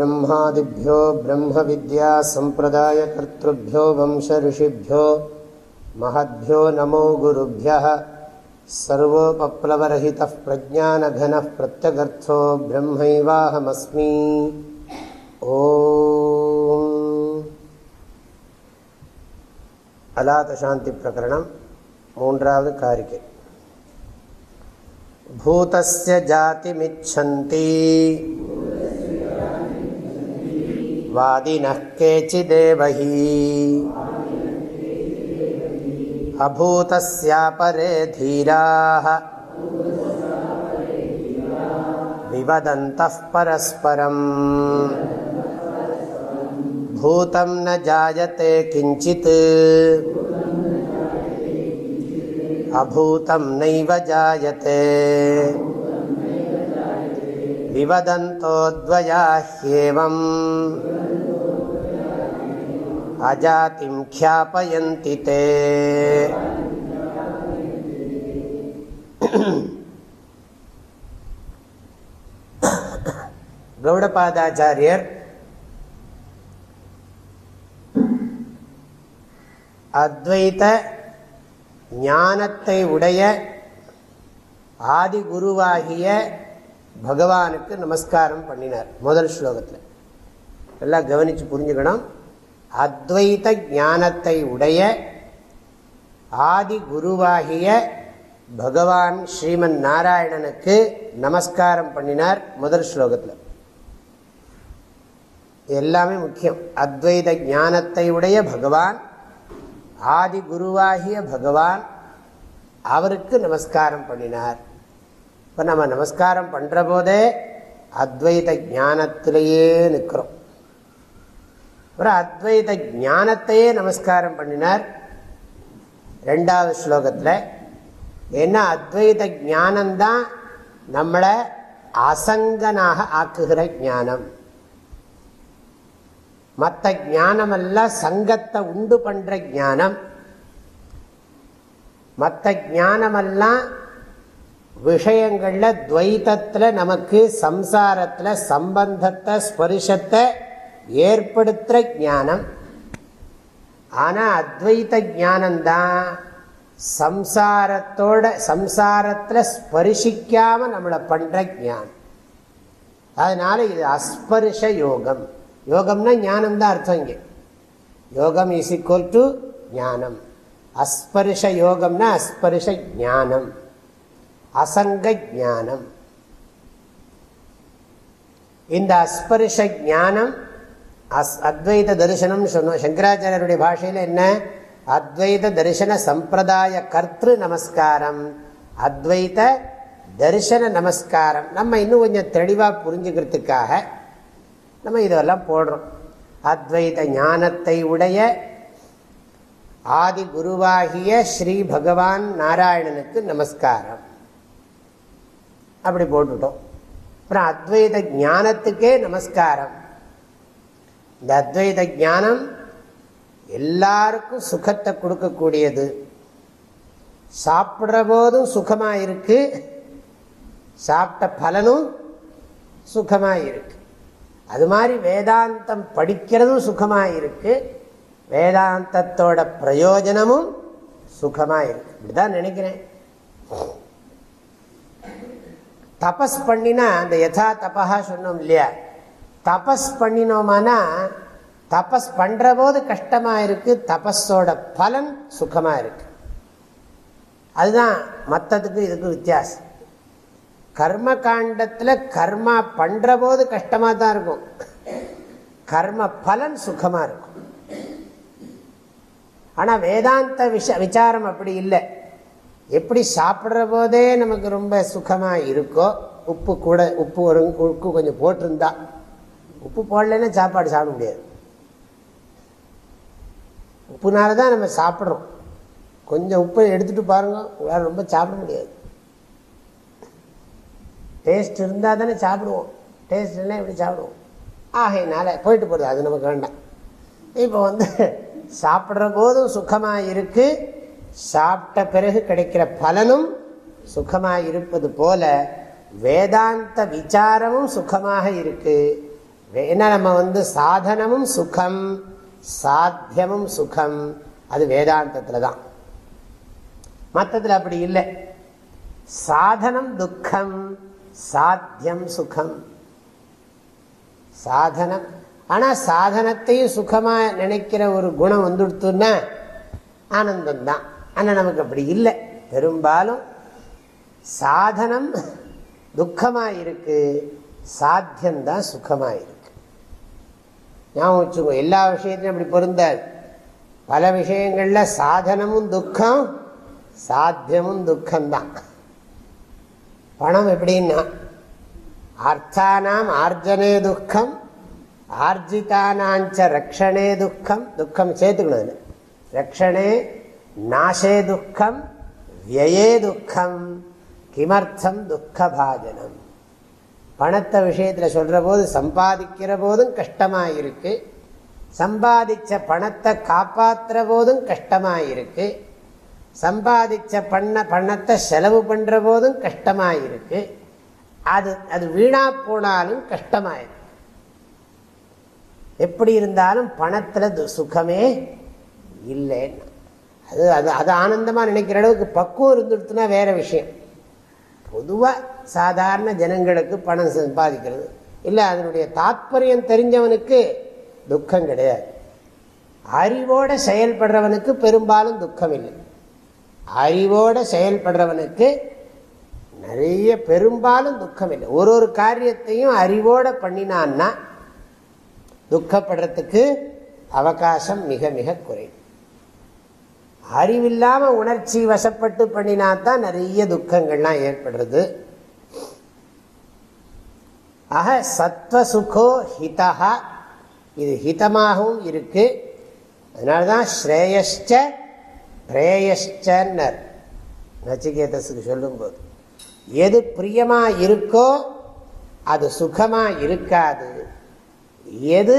गुरुब्रह्मादिभ्यो ब्रह्मविद्यासम्प्रदायकर्तृभ्यो वंशऋषिभ्यो महद्भ्यो नमो गुरुभ्यः सर्वोपप्लवरहितः प्रज्ञानघनः प्रत्यगर्थो ब्रह्मैवाहमस्मि। अलातशान्तिप्रकरणं मून्रावद् कारिके। भूतस्य जातिमिच्छन्ति। वादिनः केचिदेव हि अभूतस्यापरे धीराः विवदन्तः परस्परम् भूतं न जायते किञ्चित् अभूतं नैव जायते विवदन्तोऽद्वया ह्येवम् अजातिं ख्यापयन्ति ते கௌடபாதாச்சாரியர் அத்வைத ஞானத்தை உடைய ஆதி குருவாகிய பகவானுக்கு நமஸ்காரம் பண்ணினார் முதல் ஸ்லோகத்தில். எல்லாம் கவனித்து புரிஞ்சுக்கணும். அத்வைத ஞானத்தை உடைய ஆதி குருவாகிய பகவான் ஸ்ரீமன் நாராயணனுக்கு நமஸ்காரம் பண்ணினார் முதல் ஸ்லோகத்தில். எல்லாமே முக்கியம். அத்வைத ஞானத்தை உடைய பகவான் ஆதி குருவாகிய பகவான் அவருக்கு நமஸ்காரம் பண்ணினார். இப்போ நம்ம நமஸ்காரம் பண்ணுற போதே அத்வைத ஞானத்திலேயே நிற்கிறோம் அப்புறம் அத்வைத ஞானத்தையே நமஸ்காரம் பண்ணினார். ரெண்டாவது ஸ்லோகத்தில் ஏன்னா அத்வைத ஞானம்தான் நம்மளை அசங்கனாக ஆக்குகிற ஞானம். மற்ற ஞானமெல்லாம் சங்கத்தை உண்டு பண்ணுற ஞானம். மற்ற ஞானமெல்லாம் விஷயங்களில் துவைத்தத்தில் நமக்கு சம்சாரத்தில் சம்பந்தத்தை ஸ்பரிசத்தை ஏற்படுத்துகிற ஞானம். ஆனால் அத்வைத்த ஞானம்தான். சம்சாரத்தோட சம்சாரத்தில் ஸ்பரிசிக்காமல் நம்மளை பண்ணுற ஞானம். அதனால் இது அஸ்பரிஷ யோகம். யோகம்னா ஞானம் தான் அர்த்தம் இங்கே. யோகம் இஸ் ஈக்குவல் டு ஞானம். அஸ்பரிஷ யோகம்னா அஸ்பரிஷ ஞானம். அசங்க ஞானம் இந்த அஸ்பரிஷ ஞானம் அஸ் அத்வைத தரிசனம் சொன்னோம். சங்கராச்சாரியருடைய பாஷையில் என்ன? அத்வைத தரிசன சம்பிரதாய கர்த்திரு நமஸ்காரம். அத்வைத தரிசன நமஸ்காரம். நம்ம இன்னும் கொஞ்சம் தெளிவாக புரிஞ்சுக்கிறதுக்காக நம்ம இதெல்லாம் போடுறோம். அத்வைத ஞானத்தை உடைய ஆதி குருவாகிய ஸ்ரீ பகவான் நாராயணனுக்கு நமஸ்காரம். அப்படி போட்டுட்டோம். அப்புறம் அத்வைத ஞானத்துக்கே நமஸ்காரம். இந்த அத்வைத ஞானம் எல்லாருக்கும் சுகத்தை கொடுக்கக்கூடியது. சாப்பிட்ற போதும் சுகமாக இருக்கு. சாப்பிட்ட பலனும் சுகமாக இருக்கு. அது மாதிரி வேதாந்தம் படிக்கிறதும் சுகமாக இருக்கு. வேதாந்தத்தோட பிரயோஜனமும் சுகமாக இருக்கு. இப்படிதான் நினைக்கிறேன். தபஸ் பண்ணினா அந்த யதா தபா சொன்னோம் இல்லையா? தபஸ் பண்ணினோமானா தபஸ் பண்ணுற போது கஷ்டமாக இருக்கு தபஸோட பலன் சுகமாக இருக்கு. அதுதான் மற்றதுக்கு இதுக்கு வித்தியாசம். கர்ம காண்டத்தில் கர்மா பண்ணுற போது கஷ்டமாக தான் இருக்கும். கர்ம பலன் சுகமாக இருக்கும். ஆனால் வேதாந்த விஷ விசாரம் அப்படி இல்லை. எப்படி சாப்பிட்ற போதே நமக்கு ரொம்ப சுகமாக இருக்கோ உப்பு கூட உப்பு ஒரு உப்பு கொஞ்சம் போட்டிருந்தா உப்பு போடலன்னா சாப்பாடு சாப்பிட முடியாது. உப்புனால தான் நம்ம சாப்பிட்றோம். கொஞ்சம் உப்பை எடுத்துகிட்டு பாருங்கள் உங்களால் ரொம்ப சாப்பிட முடியாது. டேஸ்ட் இருந்தால் தானே சாப்பிடுவோம். டேஸ்ட் இல்லை எப்படி சாப்பிடுவோம்? ஆகையினால போயிட்டு போகிறது அது நமக்கு வேண்டாம். இப்போ வந்து சாப்பிட்ற போதும் சுகமாக இருக்குது சாப்பிட்ட பிறகு கிடைக்கிற பலனும் சுகமாக இருப்பது போல வேதாந்த விசாரமும் சுகமாக இருக்கு. ஏன்னா நம்ம வந்து சாதனமும் சுகம் சாத்தியமும் சுகம் அது வேதாந்தத்தில் தான் மற்றத்தில் அப்படி இல்லை. சாதனம் துக்கம் சாத்தியம் சுகம். சாதனம். ஆனால் சாதனத்தையும் சுகமாக நினைக்கிற ஒரு குணம் வந்துடுத்துன்னா ஆனந்தம்தான். ஆனால் நமக்கு அப்படி இல்லை. பெரும்பாலும் சாதனம் துக்கமாக இருக்கு. சாத்தியம்தான் சுகமாக இருக்கு. ஞாபகம் வச்சுக்கோ எல்லா விஷயத்திலும் அப்படி பொருந்தாது. பல விஷயங்களில் சாதனமும் துக்கம் சாத்தியமும் துக்கம்தான். பணம் எப்படின்னா அர்த்தானாம் ஆர்ஜனே துக்கம் ஆர்ஜிதானாஞ்ச ரக்ஷணே துக்கம். துக்கம் சேர்த்துக்கணும் ரக்ஷணே நாசே துக்கம் வியே துக்கம் கிமர்த்தம் துக்கபாஜனம். பணத்தை விஷயத்தில் சொல்கிற போது சம்பாதிக்கிற போதும் கஷ்டமாக இருக்கு சம்பாதிச்ச பணத்தை காப்பாற்றுற போதும் கஷ்டமாக இருக்கு சம்பாதிச்ச பண்ண பணத்தை செலவு பண்ணுற போதும் கஷ்டமாக இருக்கு அது அது வீணாக போனாலும் கஷ்டமாயிருக்கு எப்படி இருந்தாலும் பணத்தில் சுகமே இல்லைன்னு. அது அது அது ஆனந்தமாக நினைக்கிற அளவுக்கு பக்குவம் இருந்துடுத்துனா வேறு விஷயம். பொதுவாக சாதாரண ஜனங்களுக்கு பணம் சம்பாதிக்கிறது. இல்லை அதனுடைய தாத்பரியம் தெரிஞ்சவனுக்கு துக்கம் கிடையாது. அறிவோட செயல்படுறவனுக்கு பெரும்பாலும் துக்கம் இல்லை. அறிவோட செயல்படுறவனுக்கு நிறைய பெரும்பாலும் துக்கம் இல்லை. ஒரு ஒரு காரியத்தையும் அறிவோட பண்ணினான்னா துக்கப்படுறதுக்கு அவகாசம் மிக மிக குறைவு. அறிவில்லாம உணர்ச்சி வசப்பட்டு பண்ணினா தான் நிறைய துக்கங்கள்லாம் ஏற்படுறது. ஆக சத்வசுகோ ஹிதா இது ஹிதமாகவும் இருக்கு. அதனால்தான் ஸ்ரேயஷ்ட பிரேயஷ்டன்னர் நச்சிகேதஸுக்கு சொல்லும்போது எது பிரியமா இருக்கோ அது சுகமா இருக்காது. எது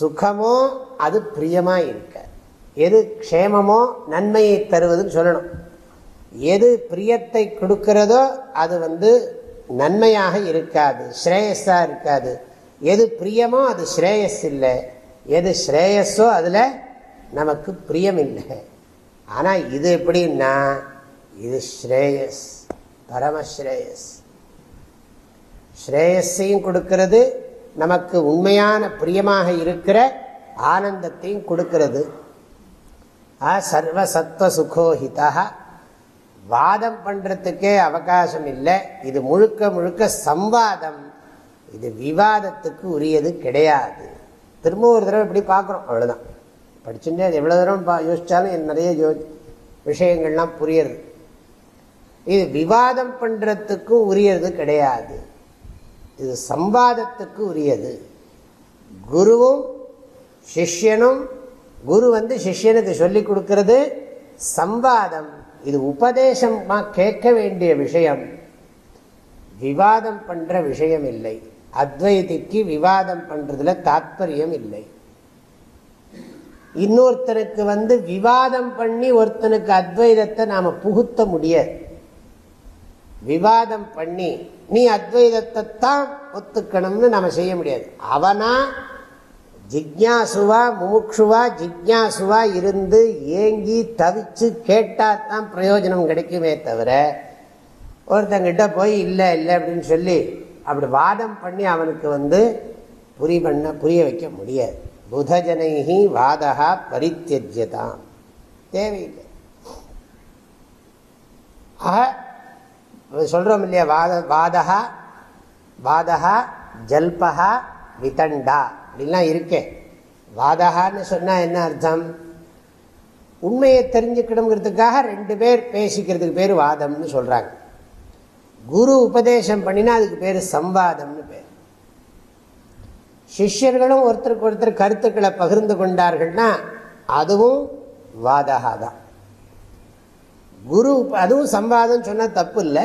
சுகமோ அது பிரியமா இருக்கு. எது க்ஷேமமோ நன்மையை தருவதுன்னு சொல்லணும். எது பிரியத்தை கொடுக்கிறதோ அது வந்து நன்மையாக இருக்காது ஸ்ரேயஸாக இருக்காது. எது பிரியமோ அது ஸ்ரேயஸ் இல்லை எது ஸ்ரேயஸோ அதில் நமக்கு பிரியம் இல்லை ஆனால் இது எப்படின்னா இது ஸ்ரேயஸ் பரமஸ்ரேயஸ் ஸ்ரேயஸையும் கொடுக்கிறது நமக்கு உண்மையான பிரியமாக இருக்கிற ஆனந்தத்தையும் கொடுக்கிறது. சர்வ சுகோஹிதா வாதம் பண்ணுறதுக்கே அவகாசம் இல்லை இது முழுக்க முழுக்க சம்வாதம். இது விவாதத்துக்கு உரியது கிடையாது. திரும்ப ஒரு தடவை இப்படி பார்க்குறோம். அவ்வளோதான் படிச்சுட்டே எவ்வளோ தூரம் யோசித்தாலும் நிறைய யோ விஷயங்கள்லாம் புரியுறது இது விவாதம் பண்ணுறதுக்கும் உரியது கிடையாது. இது சம்பாதத்துக்கு உரியது. குருவும் சிஷ்யனும் குரு வந்து சிஷ்யனுக்கு சொல்லி கொடுக்கறது சம்பாதம் இது உபதேசமா கேட்க வேண்டிய விஷயம். விவாதம் பண்ற விஷயம் இல்லை. அத்வைதிக்கு விவாதம் பண்றதுல தாத்பரியம் இல்லை. இன்னொருத்தனுக்கு வந்து விவாதம் பண்ணி ஒருத்தனுக்கு அத்வைதத்தை நாம புகுத்த முடியாது விவாதம் பண்ணி நீ அத்வைதத்தை தான் ஒத்துக்கணும்னு நம்ம செய்ய முடியாது. அவனா ஜிக்யாசுவா முமுக்ஷுவா ஜிக்யாசுவா இருந்து ஏங்கி தவிச்சு கேட்டால் தான் பிரயோஜனம் கிடைக்குமே தவிர ஒருத்தங்கிட்ட போய் இல்லை இல்லை அப்படின்னு சொல்லி அப்படி வாதம் பண்ணி அவனுக்கு வந்து புரி பண்ண புரிய வைக்க முடியாது. புதஜனைகி வாதகா பரித்தியஜதாம் தேவையில்லை. ஆக சொல்கிறோம் இல்லையா? வாத வாதகா வாதகா ஜல்பகா விதண்டா. அப்படின்லாம் இருக்கே. வாதகான்னு சொன்னால் என்ன அர்த்தம்? உண்மையை தெரிஞ்சுக்கணுங்கிறதுக்காக ரெண்டு பேர் பேசிக்கிறதுக்கு பேர் வாதம்னு சொல்கிறாங்க குரு உபதேசம் பண்ணினா அதுக்கு பேர் சம்பாதம்னு பேர். சிஷ்யர்களும் ஒருத்தருக்கு ஒருத்தர் கருத்துக்களை பகிர்ந்து கொண்டார்கள்னா அதுவும் வாதகா தான் குரு அதுவும் சம்பாதம் சொன்னால் தப்பு இல்லை.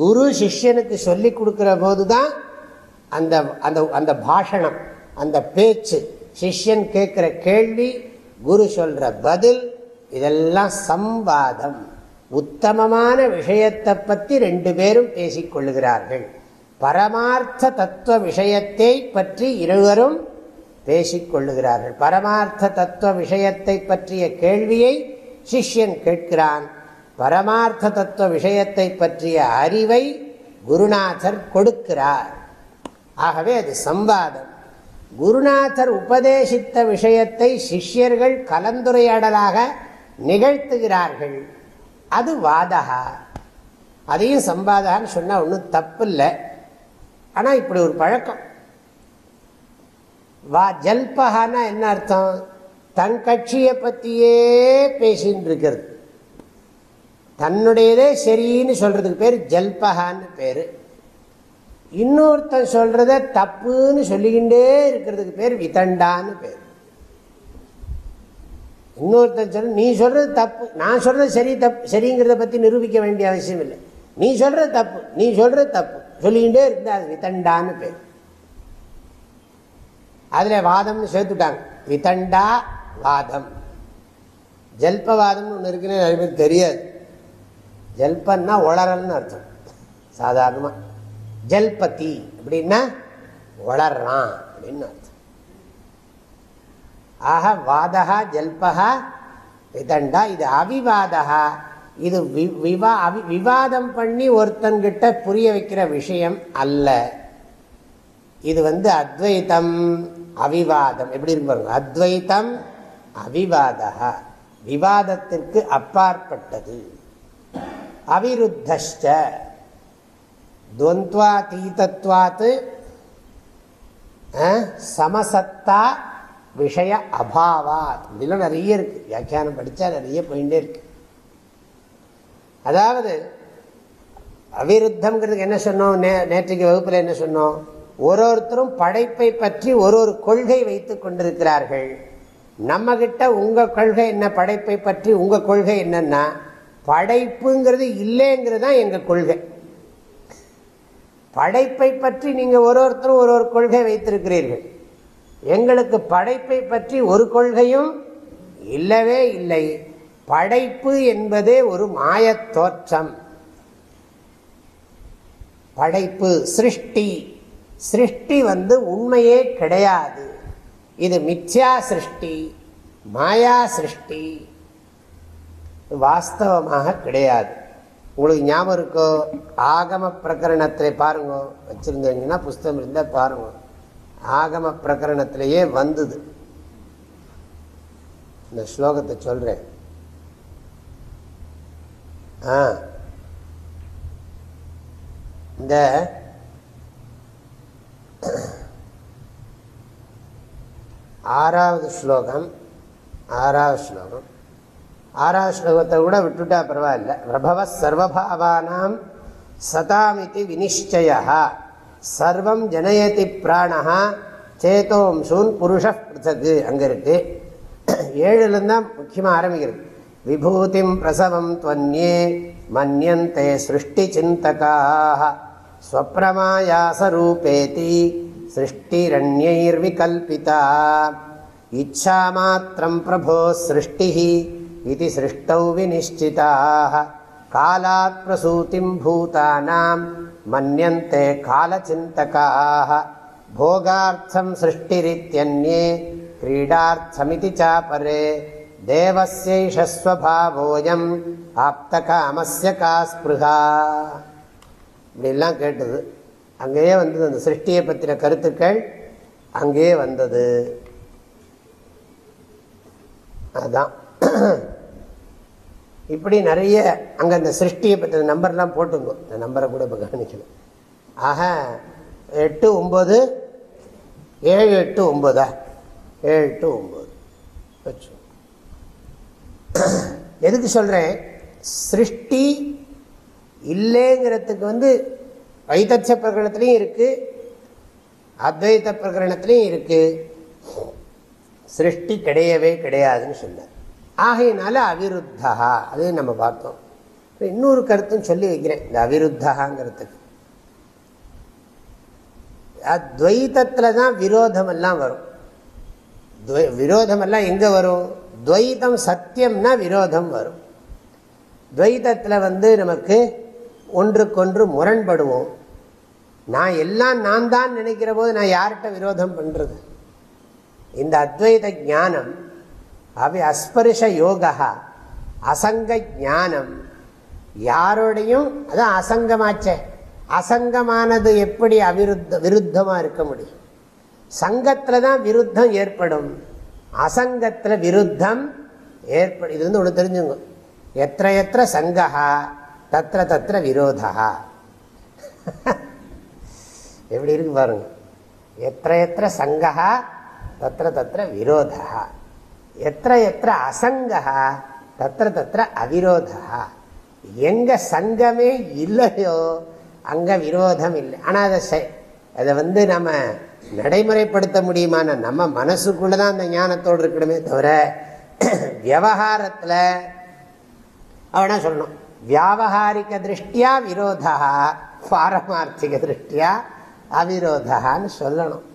குரு சிஷ்யனுக்கு சொல்லி கொடுக்குறபோது தான் அந்த அந்த அந்த பாஷணம் அந்த பேச்சு சிஷ்யன் கேட்குற கேள்வி குரு சொல்கிற பதில் இதெல்லாம் சம்வாதம். உத்தமமான விஷயத்தை பற்றி ரெண்டு பேரும் பேசிக்கொள்ளுகிறார்கள் பரமார்த்த தத்துவ விஷயத்தை பற்றி இருவரும் பேசிக்கொள்ளுகிறார்கள் பரமார்த்த தத்துவ விஷயத்தை பற்றிய கேள்வியை சிஷ்யன் கேட்கிறான். பரமார்த்த தத்துவ விஷயத்தை பற்றிய அறிவை குருநாதர் கொடுக்கிறார். ஆகவே அது சம்வாதம் குருநாதர் உபதேசித்த விஷயத்தை சிஷ்யர்கள் கலந்துரையாடலாக நிகழ்த்துகிறார்கள். அது வாதகா அதையும் சம்பாதகான்னு சொன்னால் ஒன்றும் தப்பு இல்லை ஆனால் இப்படி ஒரு பழக்கம். வா ஜல்பகான்னா என்ன அர்த்தம்? தன் கட்சியை பற்றியே பேசின்னு இருக்கிறது தன்னுடையதே சரின்னு சொல்றதுக்கு பேர் ஜல்பகான்னு பேர். இன்னொருத்தன் சொல்றத தப்புன்னு சொல்லிக்கிட்டே இருக்கிறதுக்கு பேர் விதண்டான்னு பேர். இன்னொருத்தன் சொல்ற நீ சொல்றது தப்பு நான் சொல்றது சரி தப்பு சரிங்கிறத பத்தி நிரூபிக்க வேண்டிய அவசியம் இல்லை. நீ சொல்றது தப்பு நீ சொல்றது தப்பு சொல்லிக்கிட்டே இருந்தா அது விதண்டான்னு பேர். அதுல வாதம்னு சேர்த்துட்டாங்க. விதண்டா வாதம். ஜல்பவாதம்னு ஒன்று இருக்குன்னு நிறைய பேர் தெரியாது. ஜல்பன்னா உளறல்னு அர்த்தம். சாதாரணமாக ஜல்பதி அப்படின்னா வளர்றான் அப்படின்னு அர்த்தம். ஆக வாதகா ஜல்பகா விதண்டா இது அவிவாதகா இது விவா அவி விவாதம் பண்ணி ஒருத்தன்கிட்ட புரிய வைக்கிற விஷயம் அல்ல. இது வந்து அத்வைத்தம் அவிவாதம். எப்படி இருக்கு பாருங்க? அத்வைத்தம் அவிவாதா விவாதத்திற்கு அப்பாற்பட்டது. அவிருத்தஷ்ட. துவந்த்வாத்தீதத்வாத்து சமசத்தா விஷய அபாவாத் இப்படிலாம் நிறைய இருக்கு வியாக்கியானம் படித்தா நிறைய போயிட்டே இருக்கு அதாவது அவிருத்தம்ங்கிறதுக்கு என்ன சொன்னோம் நே நேற்றைக்கு வகுப்பில் என்ன சொன்னோம் ஒரு ஒருத்தரும் படைப்பை பற்றி ஒரு ஒரு கொள்கை வைத்து கொண்டிருக்கிறார்கள் நம்ம கிட்ட கொள்கை என்ன படைப்பை பற்றி உங்கள் கொள்கை என்னன்னா படைப்புங்கிறது இல்லைங்கிறது தான் எங்கள் கொள்கை படைப்பை பற்றி நீங்கள் ஒரு ஒருத்தரும் ஒரு ஒரு கொள்கை வைத்திருக்கிறீர்கள். எங்களுக்கு படைப்பை பற்றி ஒரு கொள்கையும் இல்லவே இல்லை. படைப்பு என்பதே ஒரு மாயத் தோற்றம். படைப்பு சிருஷ்டி. சிருஷ்டி வந்து உண்மையே கிடையாது. இது மித்யா சிருஷ்டி மாயா சிருஷ்டி. வாஸ்தவமாக கிடையாது. உங்களுக்கு ஞாபகம் இருக்கோ? ஆகம பிரகரணத்தை பாருங்க. வச்சிருந்தீங்கன்னா புஸ்தகம் இருந்தால் பாருங்க. ஆகம பிரகரணத்திலேயே வந்தது. இந்த ஸ்லோகத்தை சொல்றேன். ஆ. இந்த ஆறாவது ஸ்லோகம் ஆறாவது ஸ்லோகம். ஆறாவது ஸ்லோகத்தை கூட விட்டுட்டா பரவாயில்ல. பிரபவ சர்வபாவானாம் சதாமிதி வினிச்சய சர்வம் ஜனயதி பிராணா சேத்தோம்சூன் புருஷ பிருத்தகு அங்கே இருக்கு. ஏழுலேருந்து முக்கியமாக ஆரம்பிக்கிறது. விபூதிம் பிரசவம் துவன்யே மன்யந்தே சிருஷ்டி சிந்தகாக ஸ்வப்பிரமாயாசரூபேதி சிருஷ்டிரண்யைர்விகல்பிதா. இச்சா மாத்திரம் பிரபோ சிருஷ்டி இது சிருஷ்டௌ விநிஷ்டிதாக காலாத் பிரசூதிம் பூதானாம் மன்யந்தே காலச்சிந்தகாக போகார்த்தம் சிருஷ்டிரித்யன்யே கிரீடார்த்தமிதி சாபரே தேவசேஷஸ்வபாவோயம் ஆப்தகாமஸ்ய காஸ்பிருகா இப்படிலாம் கேட்டது. அங்கேயே வந்தது அந்த சிருஷ்டியை பற்றின கருத்துக்கள் அங்கேயே வந்தது. அதுதான் இப்படி நிறைய அங்கே அந்த சிருஷ்டியை பற்றி நம்பர்லாம் போட்டுங்க. இந்த நம்பரை கூட இப்போ கவனிக்கணும். ஆக எட்டு ஒம்பது ஏழு எட்டு ஒம்பதா ஏழு எட்டு ஒம்பது வச்சு. எதுக்கு சொல்கிறேன் சிருஷ்டி இல்லைங்கிறதுக்கு வந்து வைத்தச்ச பிரகரணத்துலேயும் இருக்குது அத்வைத்த பிரகரணத்துலேயும் இருக்குது சிருஷ்டி கிடையவே கிடையாதுன்னு சொன்னார் ஆகையினால அவிருத்தா அதே நம்ம பார்த்தோம். இன்னொரு கருத்தும் சொல்லி வைக்கிறேன். இந்த அவிருத்தாங்கிறதுக்கு துவைத்தத்தில் தான் விரோதமெல்லாம் வரும். விரோதமெல்லாம் எங்கே வரும்? துவைத்தம் சத்தியம்னா விரோதம் வரும். துவைத்தத்தில் வந்து நமக்கு ஒன்றுக்கொன்று முரண்படுவோம். நான் எல்லாம் நான் தான் நினைக்கிற போது நான் யார்கிட்ட விரோதம் பண்ணுறது இந்த அத்வைத ஞானம் அவை அஸ்பரிஷ யோகா. அசங்க ஞானம். யாரோடையும் அதான் அசங்கமாச்சே. அசங்கமானது எப்படி அவிருத்த விருத்தமாக இருக்க முடியும்? சங்கத்தில் தான் விருத்தம் ஏற்படும். அசங்கத்தில் விருத்தம் ஏற்படும் இது வந்து ஒன்று தெரிஞ்சுங்க. எத்த எத்த சங்கா தத்திர தத்திர விரோதா எப்படி இருக்கு பாருங்க. எத்த எத்த சங்கா தத்திர தத்திர விரோதா எத்த எத்த அசங்கா தத்திர தத்திர அவிரோதா. எங்க சங்கமே இல்லையோ அங்க விரோதம் இல்லை. ஆனால் அதை அதை வந்து நம்ம நடைமுறைப்படுத்த முடியுமான நம்ம மனசுக்குள்ளதான் அந்த ஞானத்தோடு இருக்கணுமே தவிர விவகாரத்தில் அவனா சொல்லணும்? வியாபகாரிக திருஷ்டியா விரோதா பாரமார்த்திக திருஷ்டியா அவிரோதான்னு சொல்லணும்.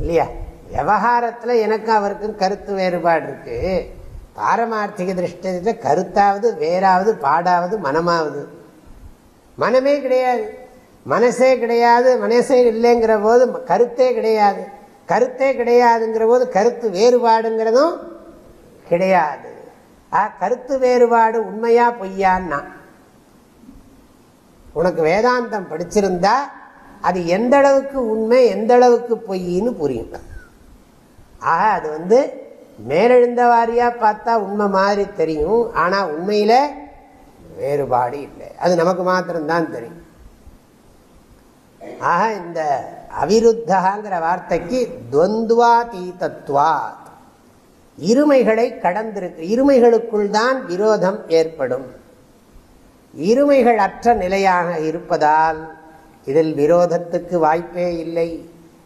இல்லையா? விவகாரத்தில் எனக்கும் அவருக்கும் கருத்து வேறுபாடு இருக்கு பாரமார்த்திக திருஷ்டத்தில் கருத்தாவது வேறாவது பாடாவது மனமாவது. மனமே கிடையாது. மனசே கிடையாது. மனசே இல்லைங்கிற போது கருத்தே கிடையாது. கருத்தே கிடையாதுங்கிற போது கருத்து வேறுபாடுங்கிறதும் கிடையாது. ஆ கருத்து வேறுபாடு உண்மையா பொய்யான்னா உனக்கு வேதாந்தம் படிச்சிருந்தா அது எந்த அளவுக்கு உண்மை எந்த அளவுக்கு பொய்ன்னு புரியும். ஆக அது வந்து மேலெழுந்த வாரியாக பார்த்தா உண்மை மாதிரி தெரியும். ஆனால் உண்மையில் வேறுபாடு இல்லை. அது நமக்கு மாத்திரம்தான் தெரியும். ஆக இந்த அவிருத்தகாங்கிற வார்த்தைக்கு துவந்துவாதீதத்வா இருமைகளை கடந்திருக்கு இருமைகளுக்குள் தான் விரோதம் ஏற்படும். இருமைகள் அற்ற நிலையாக இருப்பதால் இதில் விரோதத்துக்கு வாய்ப்பே இல்லை.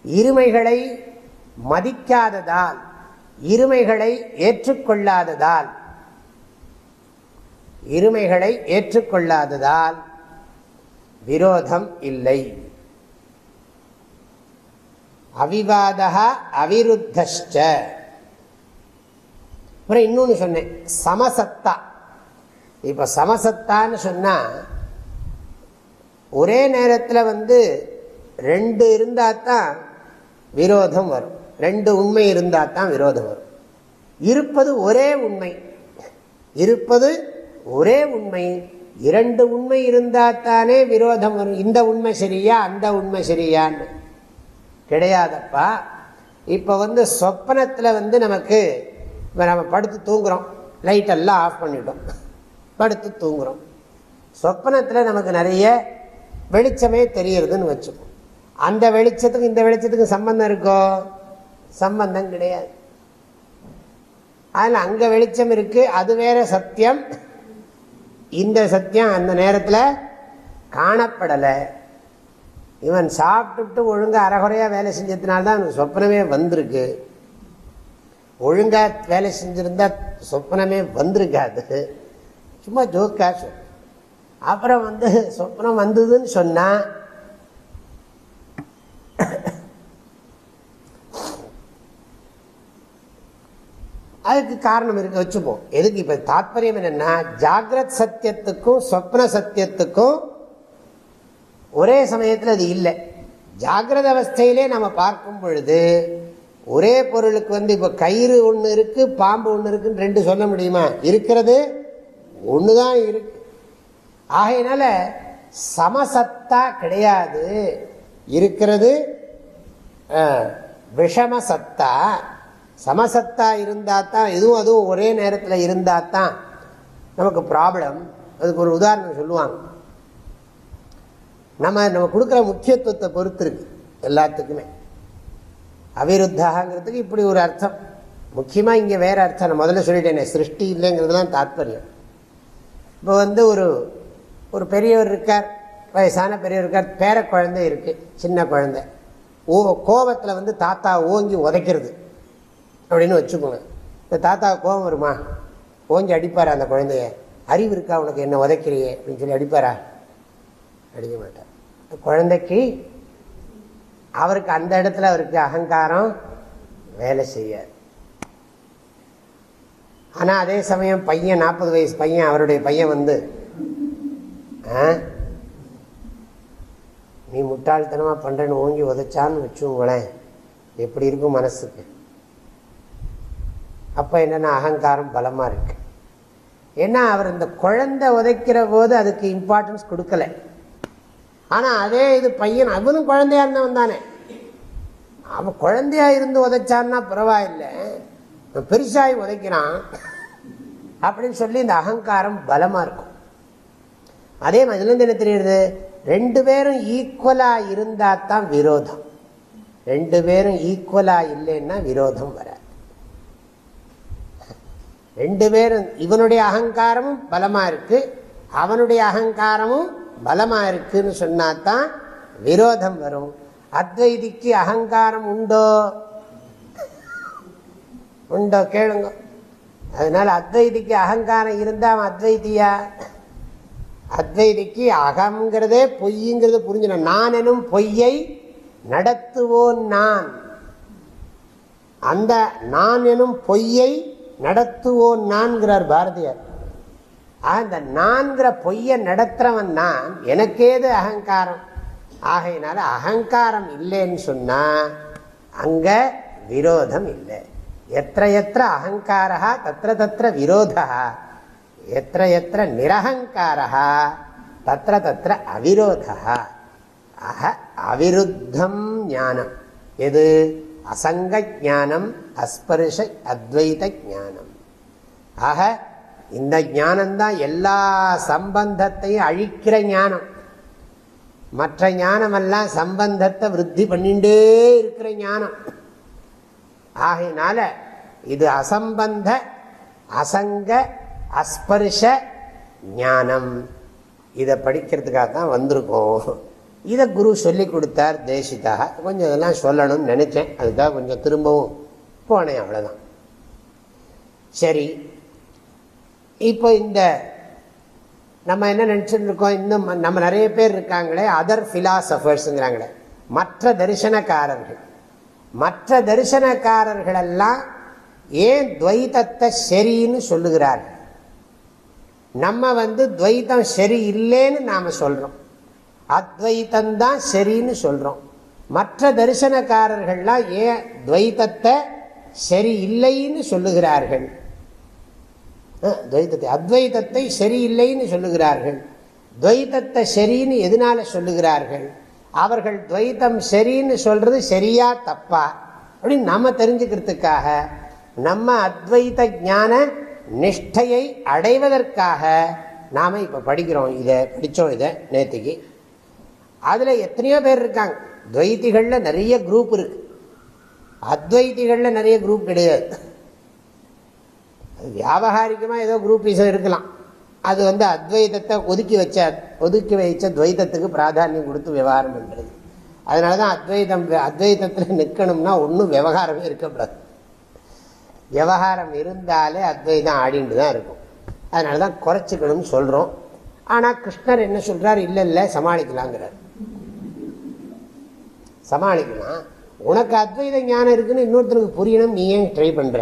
இருமைகளை மதிக்காததால் இருமைகளை ஏற்றுக்கொள்ளாததால் இருமைகளை ஏற்றுக்கொள்ளாததால் விரோதம் இல்லை. அவிவாதா அவிருத்தஷ்ட. அப்புறம் இன்னொன்று சொன்னேன் சமசத்தா. இப்போ சமசத்தான்னு சொன்னால் ஒரே நேரத்தில் வந்து ரெண்டு இருந்தால் தான் விரோதம் வரும். ரெண்டு உண்மை இருந்தால் தான் விரோதம் வரும். இருப்பது ஒரே உண்மை. இருப்பது ஒரே உண்மை. இரண்டு உண்மை இருந்தால் தானே விரோதம் வரும். இந்த உண்மை சரியா அந்த உண்மை சரியான்னு. கிடையாதப்பா. இப்போ வந்து சொப்பனத்தில் வந்து நமக்கு இப்போ நம்ம படுத்து தூங்குறோம். லைட்டெல்லாம் ஆஃப் பண்ணிட்டோம். படுத்து தூங்குறோம். சொப்பனத்தில் நமக்கு நிறைய வெளிச்சமே தெரியறதுன்னு வச்சுக்கோம் அந்த வெளிச்சத்துக்கும் இந்த வெளிச்சத்துக்கும் சம்பந்தம் இருக்கோ? சம்பந்தம் கிடையாது. அதில் அங்கே வெளிச்சம் இருக்குது அது வேற சத்தியம். இந்த சத்தியம் அந்த நேரத்தில் காணப்படலை. இவன் சாப்பிட்டுட்டு ஒழுங்காக அறகுறையாக வேலை செஞ்சதுனால்தான் அவனுக்கு சொப்னமே வந்திருக்கு. ஒழுங்காக வேலை செஞ்சுருந்தா சொப்பனமே வந்திருக்காது. சும்மா ஜோக்கா சொல். அப்புறம் வந்து சொப்னம் வந்ததுன்னு சொன்னால் அதுக்கு காரணம் இருக்க. வச்சுப்போம் எதுக்கு இப்போ தாத்பரியம் என்னென்னா ஜாகிரத் சத்தியத்துக்கும் சொப்ன சத்தியத்துக்கும் ஒரே சமயத்தில் அது இல்லை. ஜாகிரத அவஸ்தையிலே நம்ம பார்க்கும் பொழுது ஒரே பொருளுக்கு வந்து இப்போ கயிறு ஒன்று இருக்கு பாம்பு ஒன்று இருக்குன்னு ரெண்டு சொல்ல முடியுமா? இருக்கிறது ஒன்று தான் இருக்கு. ஆகையினால சமசத்தா கிடையாது. இருக்கிறது விஷம சத்தா சமசத்தா இருந்தால் தான் எதுவும் அதுவும் ஒரே நேரத்தில் இருந்தால் தான் நமக்கு ப்ராப்ளம் அதுக்கு ஒரு உதாரணம் சொல்லுவாங்க. நம்ம நம்ம கொடுக்குற முக்கியத்துவத்தை பொறுத்து இருக்கு எல்லாத்துக்குமே. அபிருத்தாகங்கிறதுக்கு இப்படி ஒரு அர்த்தம். முக்கியமாக இங்கே வேறு அர்த்தம். நான் முதல்ல சொல்லிட்டேனே சிருஷ்டி இல்லைங்கிறதுலாம் தாத்பரியம் இப்போ வந்து ஒரு ஒரு பெரியவர் இருக்கார் வயசான பெரியவர் இருக்கார் பேர குழந்தை இருக்குது சின்ன குழந்தை. ஓ கோபத்தில் வந்து தாத்தா ஓங்கி உதைக்கிறது. அப்படின்னு வச்சுக்கோங்க. இந்த தாத்தா கோபம் வருமா? ஓஞ்சி அடிப்பாரா அந்த குழந்தைய? அறிவு இருக்கா? உனக்கு என்ன உதைக்கிறியே? அப்படின்னு சொல்லி அடிப்பாரா? அடிக்க மாட்டார். குழந்தைக்கு அவருக்கு அந்த இடத்துல அவருக்கு அகங்காரம் வேலை செய்யாது. ஆனால் அதே சமயம் பையன் நாற்பது வயசு பையன் அவருடைய பையன் வந்து நீ முட்டாள்தனமாக பண்ணுறேன்னு ஓங்கி உதைச்சான்னு வச்சுங்களேன் எப்படி இருக்கும் மனசுக்கு? அப்போ என்னென்னா அகங்காரம் பலமாக இருக்கு. ஏன்னா அவர் இந்த குழந்தை உதைக்கிற போது அதுக்கு இம்பார்ட்டன்ஸ் கொடுக்கல. ஆனால் அதே இது பையன் அவனும் குழந்தையா இருந்தவன் தானே. அவன் குழந்தையா இருந்து உதைச்சான்னா பரவாயில்லை. பெருசாகி உதைக்கிறான். அப்படின்னு சொல்லி இந்த அகங்காரம் பலமாக இருக்கும். அதே மாதிரி என்ன தெரியுது? ரெண்டு பேரும் ஈக்குவலாக இருந்தால் தான் விரோதம். ரெண்டு பேரும் ஈக்குவலாக இல்லைன்னா விரோதம் வர ரெண்டு பேரும் இவனுடைய அகங்காரமும் பலமாக இருக்கு. அவனுடைய அகங்காரமும் பலமாக இருக்குன்னு சொன்னா தான் விரோதம் வரும். அத்வைதிக்கு அகங்காரம் உண்டோ? உண்டோ? கேளுங்க. அதனால அத்வைதிக்கு அகங்காரம் இருந்தால் அவன் அத்வைத்தியா? அத்வைதிக்கு அகங்கிறதே பொய்ங்கிறது புரிஞ்சிடும் நான் எனும் பொய்யை நடத்துவோன் நான். அந்த நான் எனும் பொய்யை நடத்துவோன் நான்கிறார் பாரதியார். அந்த நான்கிற பொய்யை நடத்துறவன் நான். எனக்கேது அகங்காரம்? ஆகையினால அகங்காரம் இல்லைன்னு சொன்னா அங்க விரோதம் இல்லை. எத்த எத்த அகங்காரா தத்திர தத்திர விரோதா எத்த எத்த நிரகங்காரா தத்திர தத்திர அவிரோதா அக அவிருத்தம் ஞானம். எது? அசங்க ஜானம் அஸ்பர்ஷ அத்வைத ஜானம் ஆக இந்த ஞானம்தான் எல்லா சம்பந்தத்தையும் அழிக்கிற ஞானம். மற்ற ஞானமெல்லாம் சம்பந்தத்தை விருத்தி பண்ணிட்டே இருக்கிற ஞானம். ஆகையினால இது அசம்பந்த அசங்க அஸ்பர்ஷ ஞானம். இதை படிக்கிறதுக்காக தான் வந்திருக்கோம். இதை குரு சொல்லி கொடுத்தார் தேசிதாக கொஞ்சம் இதெல்லாம் சொல்லணும்னு நினைச்சேன். அதுக்காக கொஞ்சம் திரும்பவும் போனேன் அவ்வளோதான் சரி. இப்போ இந்த நம்ம என்ன நினச்சிட்டு இருக்கோம் இன்னும் நம்ம நிறைய பேர் இருக்காங்களே அதர் ஃபிலாசபர்ஸுங்கிறாங்களே மற்ற தரிசனக்காரர்கள். மற்ற தரிசனக்காரர்களெல்லாம் ஏன் துவைதத்தை சரின்னு சொல்லுகிறார்கள்? நம்ம வந்து துவைத்தம் சரி இல்லைன்னு நாம் சொல்கிறோம் அத்வைத்தந்தான் சரின்னு சொல்றோம். மற்ற தரிசனக்காரர்கள்லாம் ஏன் துவைத்தத்தை சரி இல்லைன்னு சொல்லுகிறார்கள்? துவைத்தத்தை அத்வைத்தத்தை சரியில்லைன்னு சொல்லுகிறார்கள். துவைத்தத்தை சரின்னு எதனால சொல்லுகிறார்கள்? அவர்கள் துவைத்தம் சரின்னு சொல்றது சரியா தப்பா? அப்படின்னு நம்ம தெரிஞ்சுக்கிறதுக்காக நம்ம அத்வைத ஞான நிஷ்டையை அடைவதற்காக நாம இப்ப படிக்கிறோம் இதை படித்தோம் இதை நேற்றுக்கு அதில் எத்தனையோ பேர் இருக்காங்க. துவைத்திகளில் நிறைய குரூப் இருக்கு. அத்வைத்திகளில் நிறைய குரூப் கிடையாது. வியாபகாரிகமாக ஏதோ குரூப்பிசம் இருக்கலாம். அது வந்து அத்வைதத்தை ஒதுக்கி வச்ச ஒதுக்கி வைச்ச துவைதத்துக்கு பிராதானியம் கொடுத்து விவகாரம் பண்ணுறது அதனால தான் அத்வைதம் அத்வைதத்தில் நிற்கணும்னா ஒன்றும் விவகாரமே இருக்கக்கூடாது விவகாரம் இருந்தாலே அத்வைதம் ஆடிண்டு தான் இருக்கும். அதனால தான் குறைச்சிக்கணும்னு சொல்கிறோம் ஆனால் கிருஷ்ணர் என்ன சொல்கிறார் இல்லை இல்லை சமாளிக்கலாங்கிறார். சமாளிக்கணும்? உனக்கு அத்வைத ஞானம் இருக்குன்னு இன்னொருத்தருக்கு புரியணும் நீ ஏன் ட்ரை பண்ணுற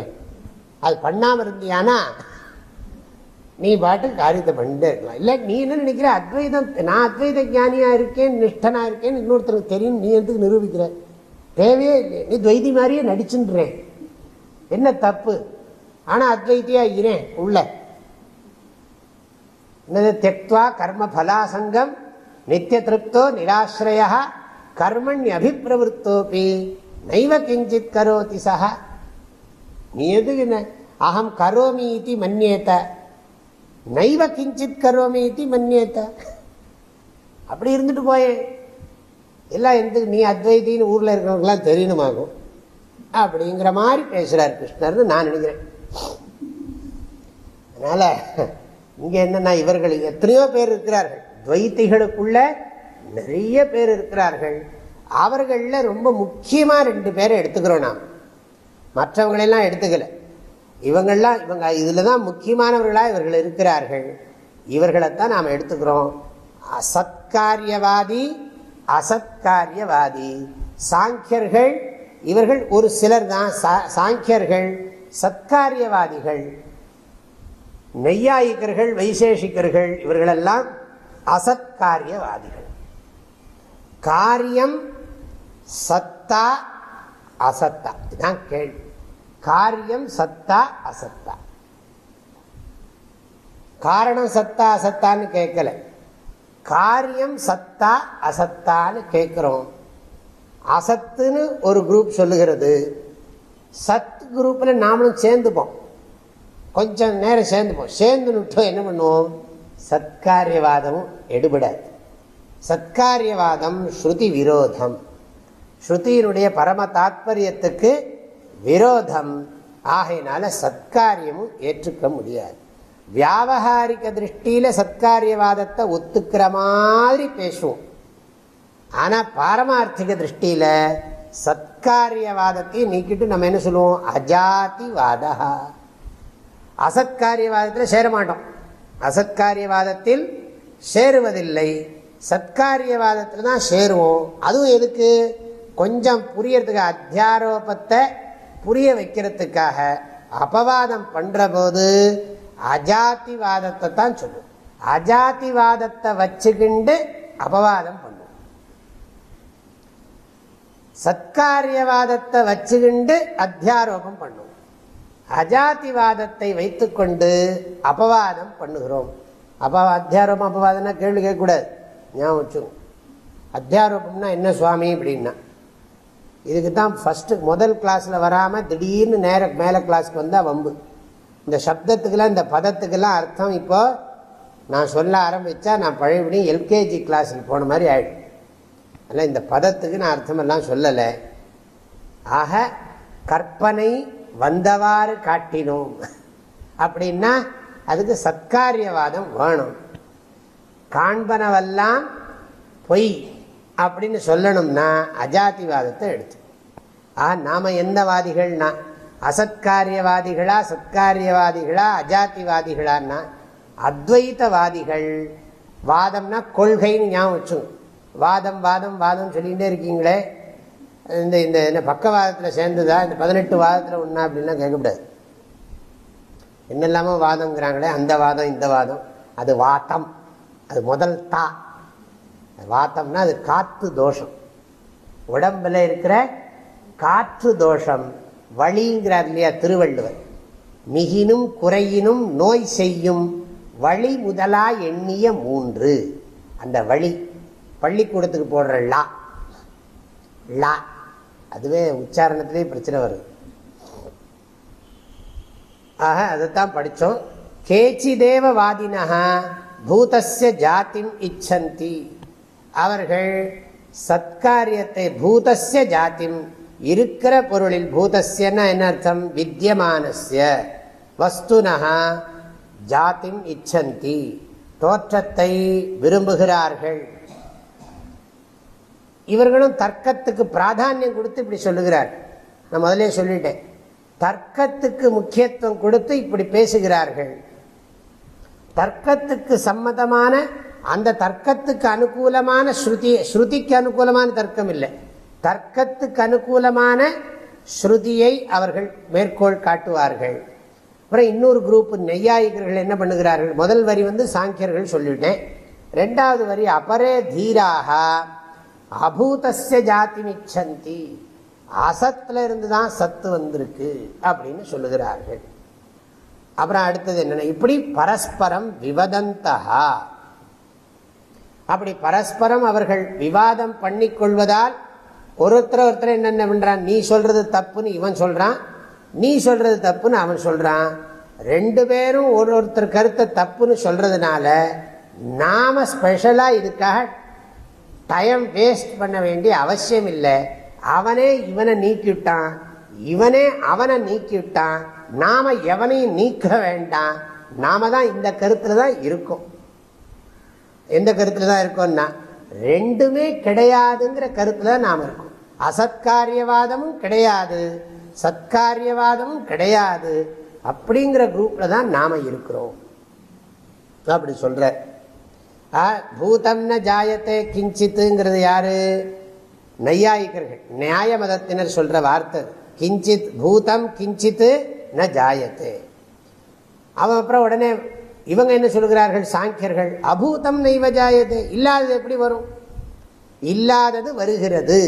அது பண்ணாமல் இருந்தியானா? நீ பாட்டு காரியத்தை பண்ணிட்டே இருக்கலாம். இல்லை நீ என்ன நினைக்கிற? அத்வைதம் நான் அத்வைத ஜானியா இருக்கேன் நிஷ்டனா இருக்கேன் இன்னொருத்தருக்கு தெரியும் நீ எதுக்கு நிரூபிக்கிற? தேவையே இல்லை நீ துவைதி மாதிரியே நடிச்சுன்றேன் என்ன தப்பு? ஆனா அத்வைத்தியா இரேன் உள்ள. என்னது? தெக்வா கர்ம பலாசங்கம் நித்திய திருப்தோ நிராசிரயா கர்மண் அபிப்பிரவருத்தோப்பி நைவ கிஞ்சித் கரோதி சக நீ எது அகம் கரோமி இது மன்னியத்த நைவ கிஞ்சித் கரோமி இது மன்னியத்த அப்படி இருந்துட்டு போயேன் எல்லாம் எந்த நீ அத்வைத்தின்னு ஊரில் இருக்கிறவங்களாம் தெரியணுமாகும். அப்படிங்கிற மாதிரி பேசுகிறார் கிருஷ்ணர்னு நான் நினைக்கிறேன். அதனால் இங்கே என்னன்னா இவர்கள் எத்தனையோ பேர் இருக்கிறார்கள். துவைத்திகளுக்குள்ள நிறைய பேர் இருக்கிறார்கள். அவர்களில் ரொம்ப முக்கியமா ரெண்டு பேரை எடுத்துக்கிறோம் நாம். மற்றவங்களெல்லாம் எடுத்துக்கல. இவங்கள்லாம் இவங்க இதில் தான் முக்கியமானவர்களா இவர்கள் இருக்கிறார்கள். இவர்களைத்தான் நாம் எடுத்துக்கிறோம். அசத்காரியவாதி அசத்காரியவாதி. சாங்கியர்கள் இவர்கள் ஒரு சிலர் தான். சாங்கியர்கள் சத்காரியவாதிகள். நெய்யாயிக்கர்கள் வைசேஷிக்கர்கள் இவர்களெல்லாம் அசத்காரியவாதிகள். காரியம் சத்தா அசத்தா. இதுதான் கேள்வி. காரியம் சத்தா அசத்தா. காரணம் சத்தா அசத்தான்னு கேட்கல. காரியம் சத்தா அசத்தான்னு கேட்குறோம். அசத்துன்னு ஒரு குரூப் சொல்லுகிறது. சத் குரூப்பில் நாமளும் சேர்ந்துப்போம். கொஞ்சம் நேரம் சேர்ந்துப்போம். சேர்ந்து விட்டோம் என்ன பண்ணுவோம்? சத்காரியவாதமும் எடுபடாது. சத்காரியவாதம் ஸ்ருதி விரோதம். ஸ்ருதியினுடைய பரம தாத்பரியத்துக்கு விரோதம். ஆகையினால சத்காரியமும் ஏற்றுக்க முடியாது. வியாபகாரிக திருஷ்டியில சத்காரியவாதத்தை ஒத்துக்கிற மாதிரி பேசுவோம். ஆனால் பாரமார்த்திக திருஷ்டியில சத்காரியவாதத்தையும் நீக்கிட்டு நம்ம என்ன சொல்லுவோம்? அஜாதிவாத. அசத்காரியவாதத்தில் சேரமாட்டோம் அசத்காரியவாதத்தில் சேருவதில்லை. சத்காரியவாதத்தில் தான் சேருவோம். அதுவும் எதுக்கு? கொஞ்சம் புரியறதுக்கு அத்தியாரோபத்தை புரிய வைக்கிறதுக்காக அபவாதம் பண்ணுற போது அஜாதிவாதத்தை தான் சொல்லுவோம் அஜாதிவாதத்தை வச்சுக்கிண்டு அபவாதம் பண்ணுவோம் சத்காரியவாதத்தை வச்சுக்கிண்டு அத்தியாரோபம் பண்ணுவோம் அஜாதிவாதத்தை வைத்துக்கொண்டு அபவாதம் பண்ணுகிறோம். அப்போ அத்தியாரோபம் அபவாதம்னா கேள்வி கேட்கக்கூடாது. ஞாபகம் வச்சுங்க அத்தியாரோபம்னா என்ன சுவாமி அப்படின்னா இதுக்கு தான் ஃபஸ்ட்டு முதல் கிளாஸில் வராமல் திடீர்னு நேர மேலே கிளாஸ்க்கு வந்தால் வம்பு. இந்த சப்தத்துக்கெல்லாம் இந்த பதத்துக்கெல்லாம் அர்த்தம் இப்போ நான் சொல்ல ஆரம்பித்தா நான் பழையபடி எல்கேஜி கிளாஸில் போன மாதிரி ஆகிடும் அதில் இந்த பதத்துக்கு நான் அர்த்தமெல்லாம் சொல்லலை. ஆக கற்பனை வந்தவாறு காட்டினோம். அப்படின்னா அதுக்கு சத்காரியவாதம் வேணும். காண்பனவெல்லாம் பொய் அப்படின்னு சொல்லணும்னா அஜாதிவாதத்தை எடுத்து. ஆ நாம எந்த வாதிகள்னா? அசத்காரியவாதிகளா சத்காரியவாதிகளா அஜாதிவாதிகளான்னா அத்வைத்தவாதிகள். வாதம்னா கொள்கைன்னு ஞாபகம் வச்சுங்க வாதம் வாதம் வாதம் சொல்லிகிட்டே இருக்கீங்களே. இந்த இந்த என்ன பக்கவாதத்தில் சேர்ந்ததா? இந்த பதினெட்டு வாதத்தில் ஒன்றா அப்படின்லாம் கேட்கக்கூடாது. என்னெல்லாமோ வாதங்கிறாங்களே அந்த வாதம் இந்த வாதம். அது வாத்தம் அது முதல் தா. வாத்தம்னா அது காற்று தோஷம். உடம்புல இருக்கிற காற்று தோஷம் வழிங்கிறார் இல்லையா திருவள்ளுவர். மிகினும் குறையினும் நோய் செய்யும் வழி முதலா எண்ணிய மூன்று. அந்த வழி பள்ளிக்கூடத்துக்கு போடுற லா. லா. அதுவே உச்சாரணத்திலே பிரச்சனை வருது. ஆக அதைத்தான் படித்தோம். கேச்சி தேவ வாதினஹா பூதஸ்ய ஜாத்திம் இச்சந்தி. அவர்கள் சத்காரியத்தை பூதஸ்ய ஜாத்திம் இருக்கிற பொருளில் பூதஸ்யன்னா என்ன அர்த்தம்? வித்தியமானஸ்ய வஸ்துனஹா ஜாத்திம் இச்சந்தி. தோற்றத்தை விரும்புகிறார்கள். இவர்களும் தர்க்கத்துக்கு பிராதானியம் கொடுத்து இப்படி சொல்லுகிறார். நான் முதலே சொல்லிட்டேன். தர்க்கத்துக்கு முக்கியத்துவம் கொடுத்து இப்படி பேசுகிறார்கள். தர்க்கத்துக்கு சம்மதமான அந்த தர்க்கத்துக்கு அனுகூலமான ஸ்ருதி ஸ்ருதிக்கு அனுகூலமான தர்க்கம் இல்லை. தர்க்கத்துக்கு அனுகூலமான ஸ்ருதியை அவர்கள் மேற்கோள் காட்டுவார்கள். அப்புறம் இன்னொரு குரூப் நெய்யாயிகர்கள் என்ன பண்ணுகிறார்கள்? முதல் வரி வந்து சாங்கியர்கள் சொல்லிவிட்டேன். ரெண்டாவது வரி அபரே தீராக அபூதஸ்ய ஜாதி மிச்சந்தி அசத்தில் இருந்து தான் சத்து வந்திருக்கு அப்படின்னு சொல்லுகிறார்கள். அப்புறம் அடுத்தது என்னென்ன? இப்படி பரஸ்பரம் விவதந்தகா அப்படி பரஸ்பரம் அவர்கள் விவாதம் பண்ணி கொள்வதால் ஒருத்தர் ஒருத்தர் என்னென்ன பண்றான்? நீ சொல்றது தப்புன்னு இவன் சொல்றான். நீ சொல்றது தப்புன்னு அவன் சொல்றான். ரெண்டு பேரும் ஒரு ஒருத்தர் கருத்தை தப்புன்னு சொல்றதுனால நாம ஸ்பெஷலா இதுக்காக டைம் வேஸ்ட் பண்ண வேண்டிய அவசியம் இல்லை. அவனே இவனை நீக்கிவிட்டான். இவனே அவனை நீக்கிவிட்டான். நாம எவனையும் நீக்க வேண்டாம். நாம தான் இந்த கருத்துல தான் இருக்கும். எந்த கருத்துல தான் இருக்கோம்னா ரெண்டுமே கிடையாதுங்கிற கருத்துல தான் நாம் இருக்கோம். அசத்காரியவாதமும் கிடையாது. சத்காரியவாதமும் கிடையாது. அப்படிங்கிற குரூப்ல தான் நாம இருக்கிறோம். அப்படி சொல்ற. பூதம்ன ஜாயத்தை கிஞ்சித்துங்கிறது யாரு? நையாயிக்கர்கள் நியாய மதத்தினர் சொல்ற வார்த்தை. கிஞ்சித் பூதம் கிஞ்சித்து ந ஜாயத்தே. அவன் அப்புறம் உடனே இவங்க என்ன சொல்கிறார்கள் சாங்கியர்கள் அபூதம் நெய்வ ஜாயது இல்லாதது எப்படி வரும்? இல்லாதது வருகிறது.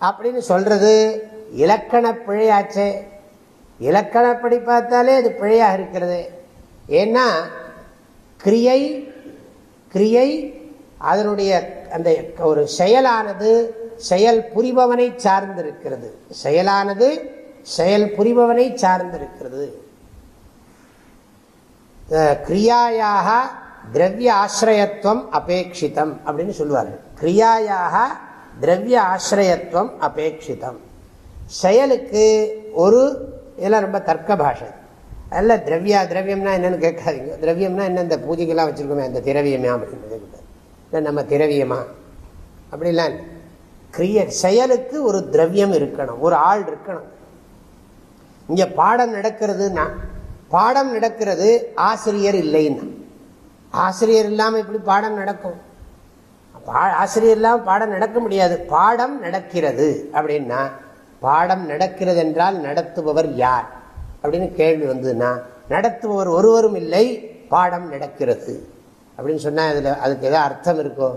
அப்படின்னு சொல்றது இலக்கண பிழையாச்சே. இலக்கணப்படி பார்த்தாலே அது பிழையாக இருக்கிறது. ஏன்னா கிரியை கிரியை அதனுடைய அந்த ஒரு செயலானது செயல் புரிபவனை சார்ந்திருக்கிறது. செயலானது செயல் புரிபவனை சார்ந்திருக்கிறது. கிரியாயாக திரவிய ஆசிரியத்துவம் அபேட்சிதம் அப்படின்னு சொல்லுவார்கள். கிரியாயாக திரவிய ஆசிரியத்துவம் அபேட்சிதம். செயலுக்கு ஒரு இதெல்லாம் ரொம்ப தர்க்க பாஷை. அல்ல திரவியா திரவியம்னா என்னன்னு கேட்காதீங்க. திரவியம்னா என்ன இந்த பூஜைக்கெல்லாம் வச்சுருக்கோமே அந்த திரவியமா அப்படின்னு கேட்குறது இல்லை நம்ம திரவியமா? அப்படிலாம் இல்லை. கிரிய செயலுக்கு ஒரு திரவியம் இருக்கணும் ஒரு ஆள் இருக்கணும். இங்கே பாடம் நடக்கிறதுனா பாடம் நடக்கிறது ஆசிரியர் இல்லைன்னா. ஆசிரியர் இல்லாமல் இப்படி பாடம் நடக்கும்? ஆசிரியர் இல்லாமல் பாடம் நடக்க முடியாது. பாடம் நடக்கிறது அப்படின்னா பாடம் நடக்கிறது என்றால் நடத்துபவர் யார்? அப்படின்னு கேள்வி வந்ததுன்னா நடத்துபவர் ஒருவரும் இல்லை பாடம் நடக்கிறது. அப்படின்னு சொன்னால் அதில் அதுக்கு எதாவது அர்த்தம் இருக்கோ?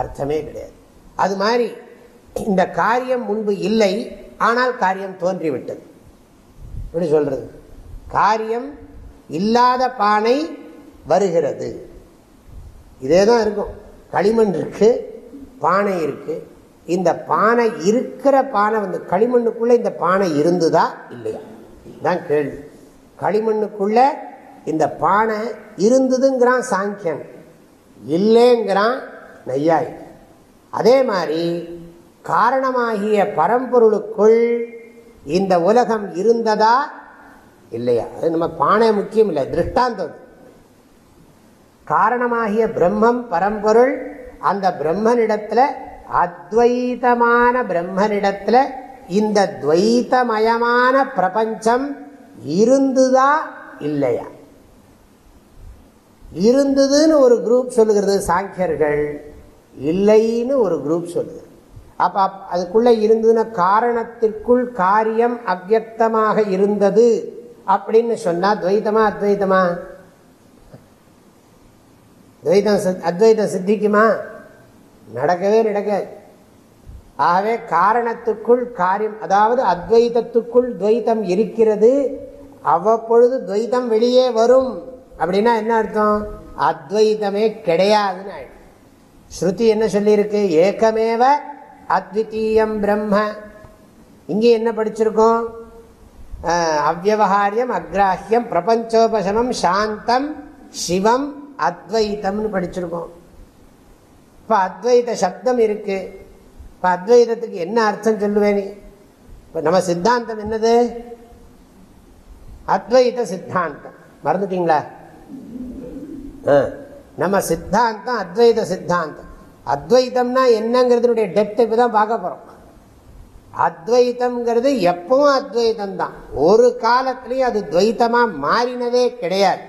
அர்த்தமே கிடையாது. அது மாதிரி இந்த காரியம் முன்பு இல்லை ஆனால் காரியம் தோன்றிவிட்டது. எப்படி சொல்றது? காரியம் இல்லாத பானை வருகிறது. இதே தான் இருக்கும். களிமண் இருக்கு பானை இருக்கு. இந்த பானை இருக்கிற பானை வந்து களிமண்ணுக்குள்ள இந்த பானை இருந்துதா இல்லையா? தான் கேள்வி. களிமண்ணுக்குள்ள இந்த பானை இருந்ததுங்கிறான் சாங்கியன். இல்லைங்கிறான் நையாய். அதே மாதிரி காரணமாகிய பரம்பொருளுக்குள் இந்த உலகம் இருந்ததா? இல்லையா. அது நம்ம பானை முக்கியம் இல்லை திருஷ்டாந்தம் காரணமாகிய பிரம்மம் பரம்பொருள் அந்த பிரம்மனிடத்தில் அத்வைதமான பிரம்மனிடத்தில் இந்த துவைத்தமயமான பிரபஞ்சம் இருந்துதா? இல்லையா. இருந்ததுன்னு ஒரு குரூப் சொல்லுகிறது சாங்கியர்கள். இல்லைன்னு ஒரு குரூப் சொல்லுகிறது. அப்ப அதுக்குள்ள இருந்ததுன்னா காரணத்திற்குள் காரியம் அவ்வக்தமாக இருந்தது அப்படின்னு சொன்னா துவைத்தமா அத்வைத்தமா? துவைதம் அத்வைதம் சித்திக்குமா? நடக்கவே நடக்காது. ஆகவே காரணத்துக்குள் காரியம் அதாவது அத்வைதத்துக்குள் துவைத்தம் இருக்கிறது அவ்வப்பொழுது துவைத்தம் வெளியே வரும். அப்படின்னா என்ன அர்த்தம்? அத்வைதமே கிடையாதுன்னு ஸ்ருதி என்ன சொல்லியிருக்கு? ஏக்கமேவ அத்விதீயம் பிரம்ம. இங்கே என்ன படிச்சிருக்கோம்? அவ்வகாரியம் அக்ராஹியம் பிரபஞ்சோபசமம் சாந்தம் சிவம் அத்வைத்தம்னு படிச்சிருக்கோம். இப்போ அத்வைத சப்தம் இருக்கு. இப்போ அத்வைதத்துக்கு என்ன அர்த்தம் சொல்லுவேன் இப்போ நம்ம சித்தாந்தம் என்னது? அத்வைத சித்தாந்தம். மறந்துட்டீங்களா? நம்ம சித்தாந்தம் அத்வைத சித்தாந்தம். அத்வைத்தம்னா என்னங்கிறதுனுடைய டெப்த் இப்போ தான் பார்க்க போகிறோம் அத்வைத்தம்ங்கிறது எப்பவும் அத்வைத்தம் தான் ஒரு காலத்திலையும் அது துவைத்தமாக மாறினதே கிடையாது.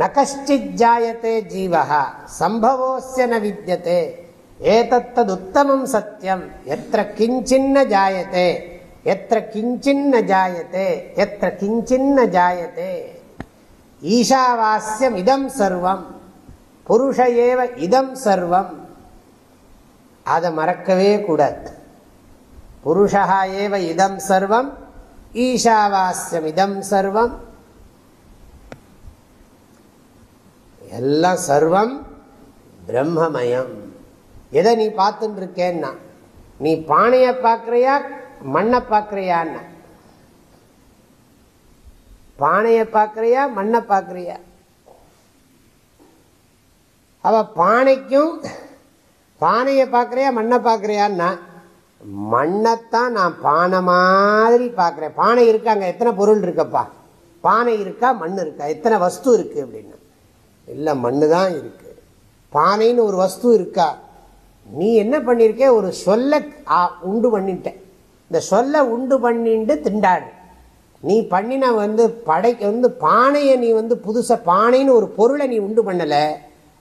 நகஷ்டித் ஜாயத்தே ஜீவகா சம்பவோசிய ந வித்தியதே ஏதத்ததுத்தமம் சத்தியம் எத்த கிஞ்சின்ன ஜாயத்தே எத்த கிஞ்சின்ன ஜாயத்தே எத்த கிஞ்சின்ன ஜாயத்தே. ஈஷாவாஸ்யம் இதம் சர்வம். புருஷ ஏவ இதம் சர்வம். அதை மறக்கவே கூடாது. புருஷா ஏவ இதம் சர்வம் ஈஷாவாஸ்யம் இதம் சர்வம். எல்லாம் சர்வம் பிரம்மமயம். எதை நீ பார்த்துட்டு இருக்கேன்னா நீ பானையை பார்க்கறியா மண்ணை பார்க்கறியான்னா? பானையை பார்க்கறியா மண்ணை பார்க்கறியா? அவ பானைக்கும் பானையை பார்க்கறியா மண்ணை பார்க்கறியான்னா மண்ணைத்தான் நான் பானை மாதிரி பார்க்குறேன். பானை இருக்காங்க எத்தனை பொருள் இருக்கப்பா? பானை இருக்கா மண் இருக்கா? எத்தனை வஸ்து இருக்கு அப்படின்னா. இல்லை மண்ணு தான் இருக்கு. பானைன்னு ஒரு வஸ்து இருக்கா? நீ என்ன பண்ணிருக்க? ஒரு சொல்ல உண்டு பண்ணிட்ட. இந்த சொல்ல உண்டு பண்ணிட்டு திண்டாடு. நீ பண்ணின வந்து படைக்க வந்து பானையை நீ வந்து புதுசாக பானைன்னு ஒரு பொருளை நீ உண்டு பண்ணலை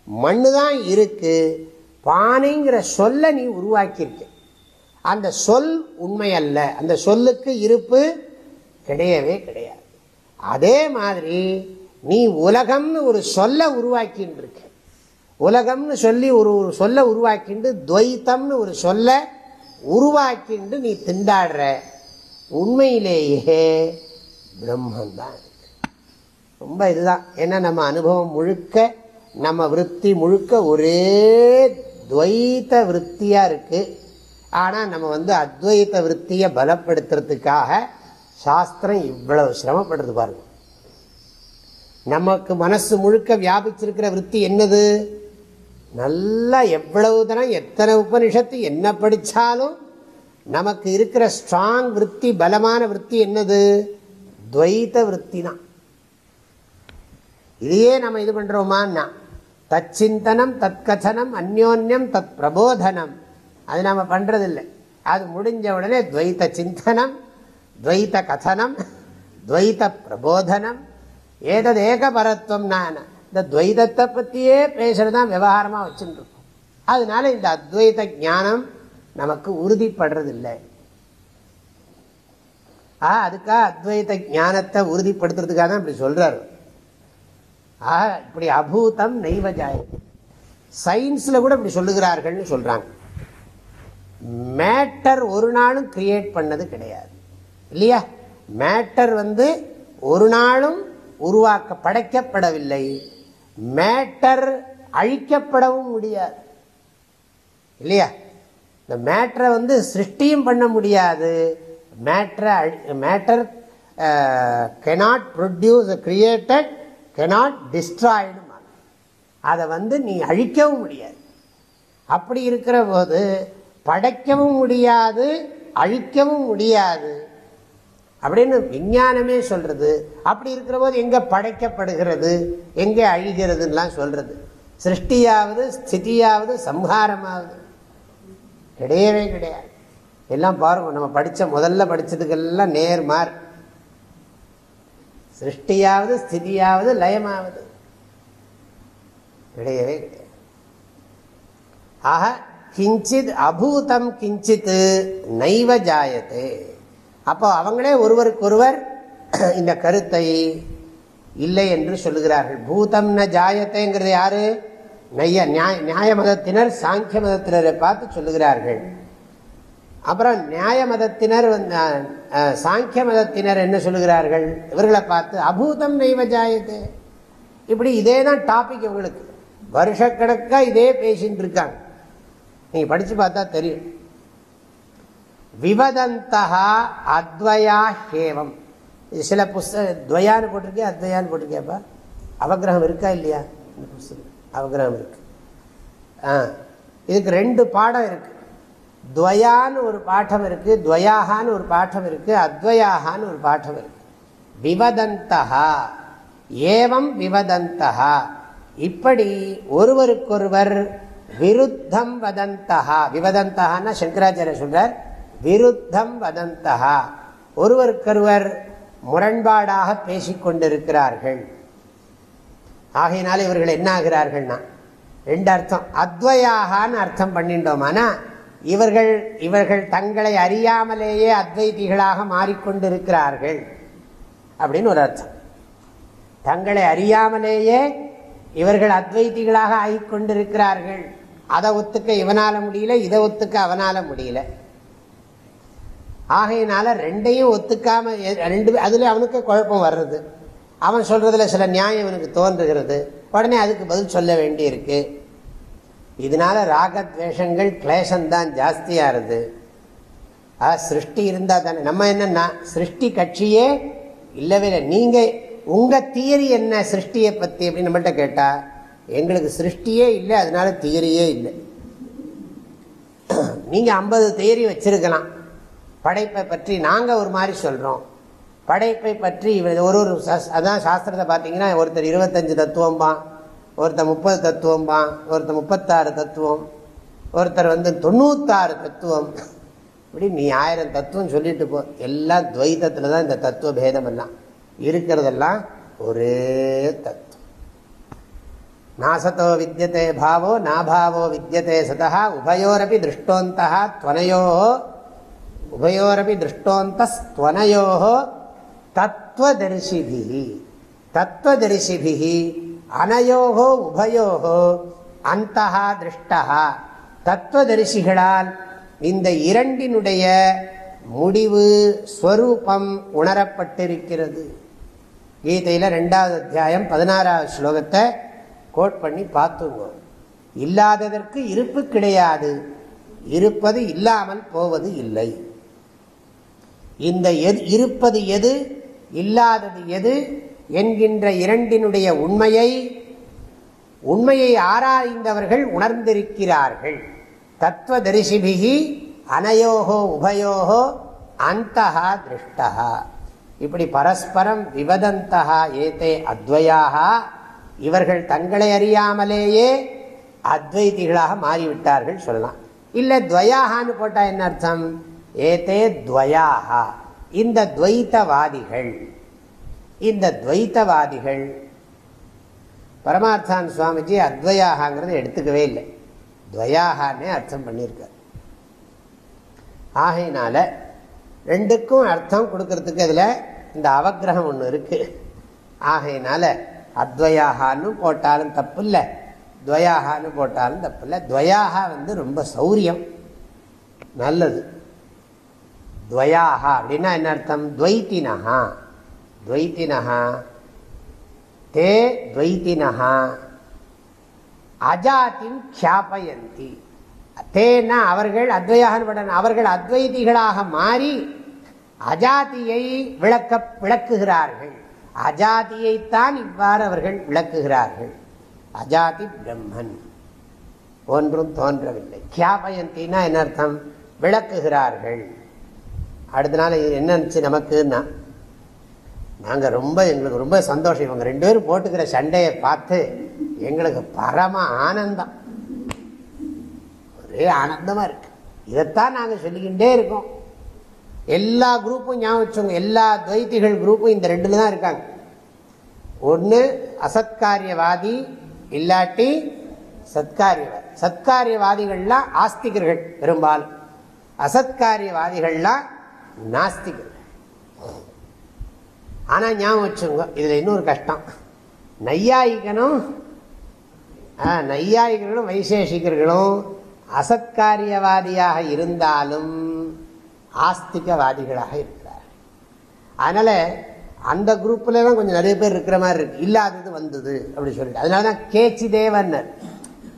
மண்ணு தான் இருக்கு. பானைங்கிற சொல்ல நீ உருவாக்கியிருக்க. அந்த சொல் உண்மை அல்ல அந்த சொல்லுக்கு இருப்பு கிடையவே கிடையாது. அதே மாதிரி நீ உலகம்னு ஒரு சொல்ல உருவாக்கின்னு இருக்க உலகம்னு சொல்லி ஒரு ஒரு சொல்ல உருவாக்கிண்டு துவைத்தம்னு ஒரு சொல்ல உருவாக்கிண்டு நீ திண்டாடுற. உண்மையிலேயே பிரம்மந்தான் ரொம்ப இதுதான். ஏன்னா நம்ம அனுபவம் முழுக்க நம்ம விற்பி முழுக்க ஒரே துவைத்த விற்த்தியாக இருக்குது ஆனால் நம்ம வந்து அத்வைத்த விற்த்தியை பலப்படுத்துறதுக்காக சாஸ்திரம் இவ்வளவு சிரமப்படுறது பாருங்க. நமக்கு மனசு முழுக்க வியாபிச்சிருக்கிற விற்பி என்னது? நல்லா எவ்வளவு தரம் எத்தனை உபனிஷத்து என்ன படித்தாலும் நமக்கு இருக்கிற ஸ்ட்ராங் விற்பி பலமான விற்பி என்னது? துவைத்த விற்பி தான் இதையே நம்ம இது பண்ணுறோமான்னா தச்சிந்தனம் தற்கதனம் அந்யோன்யம் தத் பிரபோதனம் அது நாம் பண்ணுறதில்லை அது முடிஞ்ச உடனே துவைத்த சிந்தனம் துவைத்த கதனம் துவைத்த பிரபோதனம். ஏதது ஏகபரத்துவம் நான். இந்த துவைதத்தை பற்றியே பேசுகிறது தான் விவகாரமாக வச்சுருக்கோம் அதனால இந்த அத்வைத ஞானம் நமக்கு உறுதிப்படுறதில்லை. ஆ அதுக்காக அத்வைத ஞானத்தை உறுதிப்படுத்துறதுக்காக தான் இப்படி சொல்கிறாரு ஆக இப்படி அபூதம் நெய்வஜாயம் சயின்ஸில் கூட இப்படி சொல்லுகிறார்கள்னு சொல்கிறாங்க மேட்டர் ஒரு நாளும் கிரியேட் பண்ணது கிடையாது. இல்லையா? மேட்டர் வந்து ஒரு நாளும் உருவாக்க படைக்கப்படவில்லை. மேட்டர் அழிக்கப்படவும் முடியாது. இல்லையா? இந்த மேட்டரை வந்து சிருஷ்டியும் பண்ண முடியாது. மேட்டரை matter cannot produce created cannot destroyed அதை வந்து நீ அழிக்கவும் முடியாது. அப்படி இருக்கிற போது படைக்கவும் முடியாது அழிக்கவும் முடியாது. அப்படின்னு விஞ்ஞானமே சொல்கிறது அப்படி இருக்கிற போது எங்கே படைக்கப்படுகிறது எங்கே அழிகிறதுலாம் சொல்கிறது சிருஷ்டியாவது ஸ்திதியாவது சம்ஹாரமாவது. கிடையவே கிடையாது. எல்லாம் பாருங்கள் நம்ம படித்த முதல்ல படித்ததுக்கெல்லாம் நேர்மார். சிருஷ்டியாவது ஸ்திதியாவது லயமாவது. கிடையவே கிடையாது. ஆக கிஞ்சித் அபூதம் கிஞ்சித் நைவ ஜாயத்தே. அப்போ அவங்களே ஒருவருக்கொருவர் இந்த கருத்தை இல்லை என்று சொல்லுகிறார்கள். பூதம் ந ஜாயத்தைங்கிறது யாரு? நைய நியாய நியாய மதத்தினர் சாங்கிய மதத்தினரை பார்த்து சொல்லுகிறார்கள். அப்புறம் நியாய மதத்தினர் வந்து சாங்கிய மதத்தினர் என்ன சொல்லுகிறார்கள்? இவர்களை பார்த்து அபூதம் நெய்வ ஜாயத்தை. இப்படி இதே தான் டாபிக் இவங்களுக்கு. வருஷக்கணக்காக இதே பேசின்னு இருக்காங்க நீங்கள் படித்து பார்த்தா தெரியும். விவதந்தா அத்வயா ஹேவம். இது சில புஸ்தக துவயான்னு போட்டிருக்கே அத்வயான்னு போட்டிருக்கேப்பா அவகிரகம் இருக்கா இல்லையா? இந்த புஸ்தகம். அவகிரகம் இருக்கு. ஆ இதுக்கு ரெண்டு பாடம் இருக்கு. துவயான்னு ஒரு பாடம் இருக்கு துவயாகான்னு ஒரு பாடம் இருக்கு அத்வயாகான்னு ஒரு பாடம் இருக்கு. விவதந்தா ஏவம் விவதந்தா இப்படி ஒருவருக்கொருவர் விருத்தம் வதந்தகா விவதந்தகான்னா சங்கராச்சாரிய சொல்றார் விருத்தம் வதந்தகா ஒருவருக்கொருவர் முரண்பாடாக பேசிக்கொண்டிருக்கிறார்கள் ஆகையினால இவர்கள் என்ன ஆகிறார்கள்னா ரெண்டு அர்த்தம். அத்வயாகான்னு அர்த்தம் பண்ணிட்டோமானா இவர்கள் இவர்கள் தங்களை அறியாமலேயே அத்வைதிகளாக மாறிக்கொண்டிருக்கிறார்கள் அப்படின்னு ஒரு அர்த்தம். தங்களை அறியாமலேயே இவர்கள் அத்வைத்திகளாக ஆகிக்கொண்டிருக்கிறார்கள். அதை ஒத்துக்க இவனால முடியல இதை ஒத்துக்க அவனால முடியல. ஆகையினால ரெண்டையும் ஒத்துக்காம ரெண்டு அதுல அவனுக்கு குழப்பம் வர்றது. அவன் சொல்றதுல சில நியாயம் இவனுக்கு தோன்றுகிறது. உடனே அதுக்கு பதில் சொல்ல வேண்டி இருக்கு இதனால ராகத்வேஷங்கள் கிளேசம்தான் ஜாஸ்தியாகிறது ஆ சிருஷ்டி இருந்தால் தானே. நம்ம என்னன்னா சிருஷ்டி கட்சியே இல்லவே இல்லை. நீங்கள் உங்கள் தியரி என்ன சிருஷ்டியை பற்றி அப்படின்னு நம்மள்கிட்ட கேட்டால் எங்களுக்கு சிருஷ்டியே இல்லை அதனால தியரியே இல்லை. நீங்கள் ஐம்பது தியரி வச்சுருக்கலாம். படைப்பை பற்றி நாங்கள் ஒரு மாதிரி சொல்கிறோம் படைப்பை பற்றி ஒரு ஒரு அதான் சாஸ்திரத்தை பார்த்தீங்கன்னா ஒருத்தர் இருபத்தஞ்சு தத்துவம்பான். ஒருத்தர் முப்பது தத்துவம்பான் ஒருத்தர் முப்பத்தாறு தத்துவம் ஒருத்தர் வந்து தொண்ணூத்தாறு தத்துவம். இப்படி நீ ஆயிரம் தத்துவம் சொல்லிட்டு போ. எல்லாம் துவைதத்தில் தான் இந்த தத்துவ பேதம் எல்லாம் இருக்கிறதெல்லாம் ஒரே தத்துவம். நாசத்தோ வித்தியதே பாவோ நாபாவோ வித்தியதே சதா உபயோரப்பி திருஷ்டோந்தா துவனையோ உபயோரப்பி திருஷ்டோந்தஸ்துவனையோ தத்துவதரிசிபி தத்துவதரிசிபி அனயோகோ உபயோகோ அந்த திருஷ்டா தத்துவதரிசிகளால் இந்த இரண்டினுடைய முடிவு ஸ்வரூபம் உணரப்பட்டிருக்கிறது. கீதையில் ரெண்டாவது அத்தியாயம் பதினாறாவது ஸ்லோகத்தை கோட் பண்ணி பார்த்துங்க. இல்லாததற்கு இருப்பு கிடையாது. இருப்பது இல்லாமல் போவது இல்லை. இந்த எது இருப்பது எது இல்லாதது எது என்கின்ற இரண்டினுடைய உண்மையை உண்மையை ஆராய்ந்தவர்கள் உணர்ந்திருக்கிறார்கள். தத்துவ தரிசிபிகி அனயோகோ உபயோகோ அந்தஹா திருஷ்டா இப்படி பரஸ்பரம் விவதந்தகா ஏதே அத்வயாக இவர்கள் தங்களை அறியாமலேயே அத்வைதிகளாக மாறிவிட்டார்கள் சொல்லலாம். இல்லை துவயாகான்னு போட்டால் என்ன அர்த்தம்? ஏதே துவயாகா இந்த துவைத்தவாதிகள். இந்த துவைத்தவாதிகள் பரமார்த்தான் சுவாமிஜி அத்வயாகாங்கிறத எடுத்துக்கவே இல்லை. துவயாகான்னே அர்த்தம் பண்ணியிருக்கார். ஆகையினால ரெண்டுக்கும் அர்த்தம் கொடுக்கறதுக்கு அதில் இந்த அவகிரகம் ஒன்று இருக்குது ஆகையினால அத்வயாகான்னு போட்டாலும் தப்பு இல்லை துவயாகான்னு போட்டாலும் தப்பு இல்லை துவயாகா வந்து ரொம்ப சௌரியம் நல்லது. துவயாகா அப்படின்னா என்ன அர்த்தம்? துவைத்தினஹா துவைத்தினா தே துவைத்தினா அஜாத்தின் கியாபயந்தி தேன்னா அவர்கள் அத்வையாக அவர்கள் அத்வைதிகளாக மாறி அஜாதியை விளக்க விளக்குகிறார்கள் அஜாதியைத்தான் இவ்வாறு அவர்கள் விளக்குகிறார்கள்। அஜாதி பிரம்மன்। ஒன்றும் தோன்றவில்லை। கியாபயந்தின்னா என்ன அர்த்தம்? விளக்குகிறார்கள்। அடுத்த நாள் என்ன இருந்துச்சு நமக்குன்னா நாங்கள் ரொம்ப எங்களுக்கு ரொம்ப சந்தோஷம். இவங்க ரெண்டு பேரும் போட்டுக்கிற சண்டையை பார்த்து எங்களுக்கு பரம ஆனந்தம். ஒரே ஆனந்தமாக இருக்கு. இதைத்தான் நாங்கள் சொல்லிக்கிட்டே இருக்கோம். எல்லா குரூப்பும் ஞாபகம் வச்சோங்க எல்லா துவைத்திகள் குரூப்பும் இந்த ரெண்டுல தான் இருக்காங்க. ஒன்று அசத்காரியவாதி இல்லாட்டி சத்காரியவாதி. சத்காரியவாதிகள்லாம் ஆஸ்திகர்கள் பெரும்பாலும். அசத்காரியவாதிகள்லாம் நாஸ்திகர்கள். ஆனால் ஞாபகம் வச்சுங்க இதில் இன்னொரு கஷ்டம். நையாயிகனும் நையாயிகர்களும் வைசேஷிகர்களும் அசத்காரியவாதியாக இருந்தாலும் ஆஸ்திகவாதிகளாக இருக்கிறார் அதனால் அந்த குரூப்பில் தான் கொஞ்சம் நிறைய பேர் இருக்கிற மாதிரி இருக்கு. இல்லாதது வந்தது அப்படி சொல்லிட்டு. அதனால தான் கேச்சி தேவன்னர்.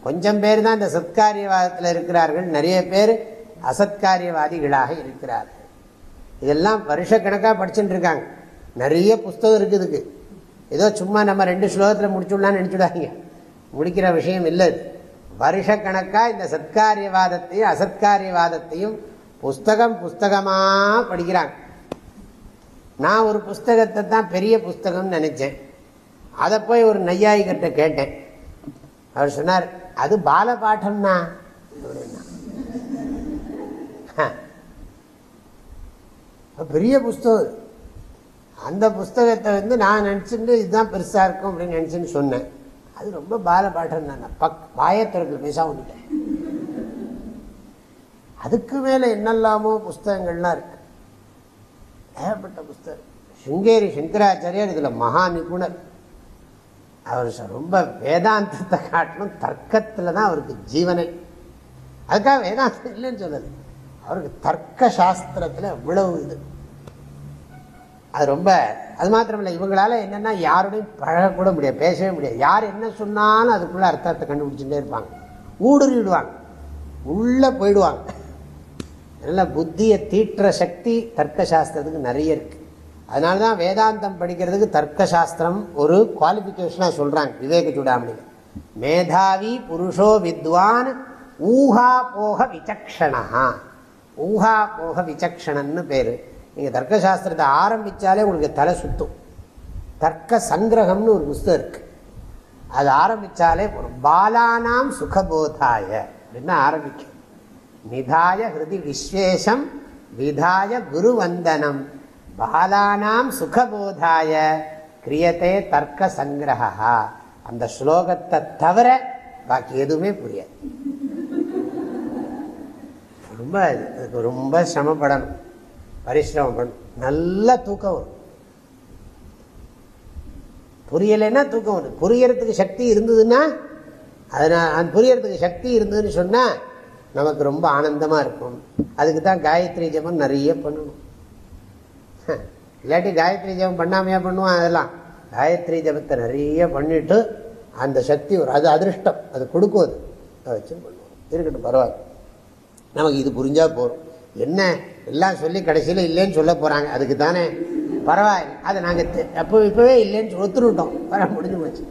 கொஞ்சம் பேர் தான் இந்த சத்காரியவாதத்தில் இருக்கிறார்கள். நிறைய பேர் அசத்காரியவாதிகளாக இருக்கிறார்கள். இதெல்லாம் வருஷக்கணக்காக படிச்சுட்டு இருக்காங்க. நிறைய புஸ்தகம் இருக்குதுக்கு ஏதோ சும்மா நம்ம ரெண்டு ஸ்லோகத்தில் முடிச்சுடலான்னு நினச்சிடாங்க முடிக்கிற விஷயம் இல்லை வருஷக்கணக்காக இந்த சத்காரியவாதத்தையும் அசத்காரியவாதத்தையும் புஸ்தகம் புஸ்தகமாக படிக்கிறாங்க. நான் ஒரு புஸ்தகத்தை தான் பெரிய புஸ்தகம்னு நினச்சேன். அதை போய் ஒரு நையாயிகிட்ட கேட்டேன். அவர் சொன்னார் அது பால பாட்டம்னா? பெரிய புஸ்தகம். அந்த புஸ்தகத்தை வந்து நான் நினச்சிட்டு இதுதான் பெருசாக இருக்கும் அப்படின்னு நினச்சின்னு சொன்னேன். அது ரொம்ப பாலபாட்டம் நான் தான் பக் வாயத்திறக்கு பேச வந்துட்டேன் அதுக்கு மேலே என்னெல்லாமோ புஸ்தகங்கள்லாம் இருக்கு. ஏகப்பட்ட புஸ்தகம். சுங்கேரி சங்கராச்சாரியர் இதில் மகா நிபுணர். அவர் ரொம்ப வேதாந்தத்தை காட்டணும் தர்க்கத்தில் தான் அவருக்கு ஜீவனை. அதுக்காக வேதாந்தம் இல்லைன்னு சொல்லலை. அவருக்கு தர்க்க சாஸ்திரத்தில் இவ்வளவு இது. அது ரொம்ப அது மாத்திரமில்லை இவங்களால என்னென்னா யாருடையும் பழகக்கூட முடியாது பேசவே முடியாது. யார் என்ன சொன்னாலும் அதுக்குள்ளே அர்த்தத்தை கண்டுபிடிச்சுட்டே இருப்பாங்க. ஊடுருவிடுவாங்க உள்ளே போயிடுவாங்க. நல்ல புத்தியை தீட்டுற சக்தி தர்க்க சாஸ்திரத்துக்கு நிறைய இருக்குது அதனால தான் வேதாந்தம் படிக்கிறதுக்கு தர்க்க சாஸ்திரம் ஒரு குவாலிஃபிகேஷனாக சொல்கிறாங்க விவேக சூடாமணி மேதாவி புருஷோ வித்வான் ஊஹா போக விசக்ஷணா ஊஹா போக விசக்ஷணன்னு பேர். நீங்கள் தர்க்கசாஸ்திரத்தை ஆரம்பித்தாலே உங்களுக்கு தலை சுத்தும். தர்க்க சங்கிரகம்னு ஒரு புஸ்தகம் இருக்கு. அது ஆரம்பித்தாலே பாலானாம் சுகபோதாய. அப்படின்னு ஆரம்பிக்கும்? நிதாய ஹிருதி விஸ்வேஷம் விதாய குருவந்தனம். பாலானாம் சுகபோதாய. கிரியத்தே தர்க்க சங்கிரகா அந்த ஸ்லோகத்தை தவிர பாக்கி எதுவுமே புரியாது. ரொம்ப ரொம்ப சிரமப்படணும். பரிசிரமம் பண்ணும் நல்லா தூக்கம் வரும். புரியலைன்னா தூக்கம் வரும். புரியறதுக்கு சக்தி இருந்ததுன்னா அதனால் அந்த புரியறதுக்கு சக்தி இருந்ததுன்னு சொன்னால் நமக்கு ரொம்ப ஆனந்தமாக இருக்கும். அதுக்கு தான் காயத்ரி ஜபம் நிறைய பண்ணணும். இல்லாட்டி காயத்ரி ஜபம் பண்ணாமையா பண்ணுவான் அதெல்லாம். காயத்ரி ஜபத்தை நிறைய பண்ணிட்டு அந்த சக்தி ஒரு அது அதிருஷ்டம். அது கொடுக்கும் அது. வச்சு பண்ணுவோம். இருக்கட்டும் பரவாயில்ல. நமக்கு இது புரிஞ்சால் போகிறோம் என்ன? எல்லாம் சொல்லி கடைசியில் இல்லைன்னு சொல்ல போகிறாங்க அதுக்கு தானே? பரவாயில்ல. அதை நாங்கள் அப்போ இப்போவே இல்லைன்னு ஒத்துருட்டோம். வர முடிஞ்சு போச்சு.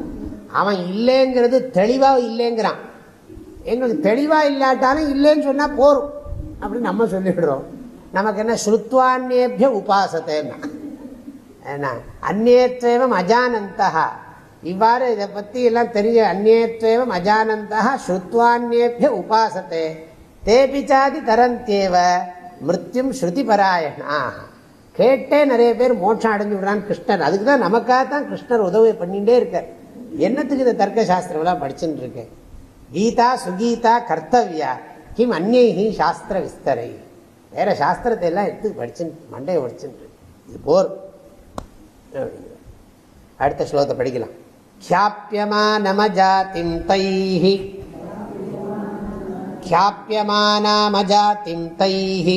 அவன் இல்லைங்கிறது தெளிவாக இல்லைங்கிறான். எங்களுக்கு தெளிவாக இல்லாட்டாலும் இல்லைன்னு சொன்னால் போகும் அப்படின்னு நம்ம சொல்லிவிடுறோம் நமக்கு என்ன? ஸ்ருத்வான்யேபிய உபாசத்தைன்னா. என்ன அந்நேத்வேவம் அஜானந்தா இவ்வாறு இதை பற்றி எல்லாம் தெரிஞ்ச அந்நேற்றேவம் அஜானந்தா ஸ்ருத்வான்யேபிய உபாசத்தை. தேபிச்சாதி தரந்தேவ மிருத்யும் ஸ்ருதி பராயணா கேட்டே நிறைய பேர் மோட்சம் அடைஞ்சு விடுறான் கிருஷ்ணர் அதுக்கு தான் நமக்காக தான் கிருஷ்ணர் உதவி பண்ணிகிட்டே இருக்கார் என்னத்துக்கு இந்த தர்க்க சாஸ்திரம்லாம் படிச்சுட்டு இருக்கேன் கீதா சுகீதா கர்த்தவியா கிம் அந்நேகி சாஸ்திர விஸ்தரை வேற சாஸ்திரத்தை எல்லாம் எடுத்து படிச்சு மண்டையை படிச்சுட்டு இது போர் அடுத்த ஸ்லோகத்தை படிக்கலாம் ख्याप्यमानमजातिं तैः ख्याप्यमानामजातिं तैः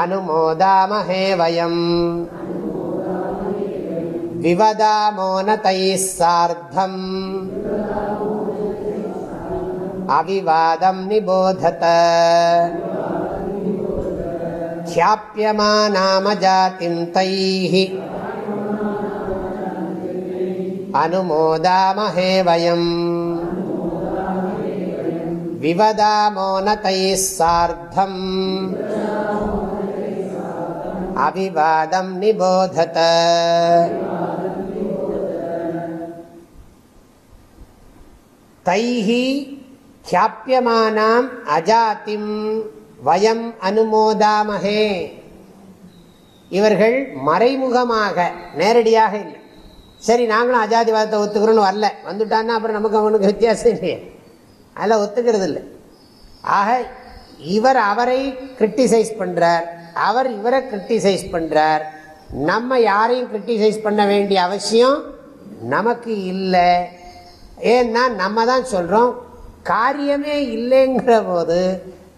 अनुमोदामहे वयम् विवदामो न तैः सार्धम् अविवादं निबोधत ख्याप्यमानामजातिं तैः अनुमोदामहे वयम् विवदामो न तैः सार्धम् अविवादं निबोधत தைஹி கியாப்பியமானாம் அஜாத்திம் வயம் அனுமோதாமகே இவர்கள் மறைமுகமாக நேரடியாக இல்லை சரி நாங்களும் அஜாதிவாதத்தை ஒத்துக்கிறோன்னு வரல வந்துட்டான்னா அப்புறம் நமக்கு அவனுக்கு வித்தியாசம் இல்லையே அதில் ஒத்துக்கிறது இல்லை ஆக இவர் அவரை கிரிட்டிசைஸ் பண்ணுறார் அவர் இவரை கிரிட்டிசைஸ் பண்ணுறார் நம்ம யாரையும் கிரிட்டிசைஸ் பண்ண வேண்டிய அவசியம் நமக்கு இல்லை. ஏன்னா நம்ம தான் சொல்கிறோம் காரியமே இல்லைங்கிற போது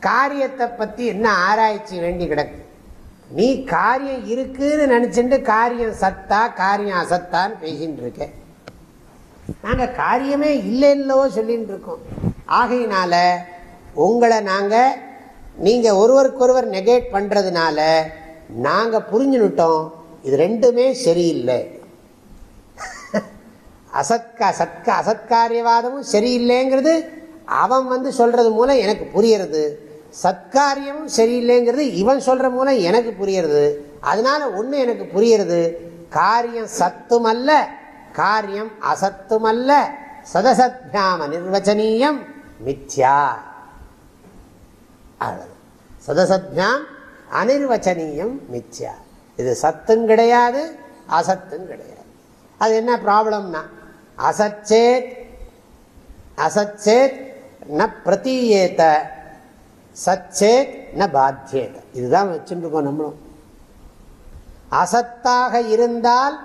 காரியத்தை பற்றி என்ன ஆராய்ச்சி வேண்டி கிடக்கு. நீ காரியம் இருக்குன்னு நினச்சிட்டு காரியம் சத்தா காரியம் அசத்தான்னு பேசின்னு இருக்க. நாங்கள் காரியமே இல்லைன்னோ சொல்லின்னு இருக்கோம் ஆகையினால உங்களை நாங்கள் நீங்கள் ஒருவருக்கொருவர் நெகேட் பண்ணுறதுனால நாங்கள் புரிஞ்சுனுட்டோம் இது ரெண்டுமே சரியில்லை. அசத்கா சத்க அசத்காரியவாதமும் சரியில்லைங்கிறது அவன் வந்து சொல்கிறது மூலம் எனக்கு புரியறது. சத்காரியமும் சரியில்லைங்கிறது இவன் சொல்கிற மூலம் எனக்கு புரியறது. அதனால ஒன்று எனக்கு புரியறது. காரியம் சத்துமல்ல காரியம் அசத்துமல்ல சதசத்யாம நிர்வச்சனீயம் மித்யா. சதசத்யாம் அனிர்வச்சனீயம் மித்யா. இது சத்தும் கிடையாது அசத்தும் கிடையாது. அது என்ன ப்ராப்ளம்னா அசச்சேத் அசச்சேத் ந பிரதீயேத்த சச்சேத் ந பாத்தியேத இதுதான் வச்சுருக்கோம் நம்மளும். அசத்தாக இருந்தால்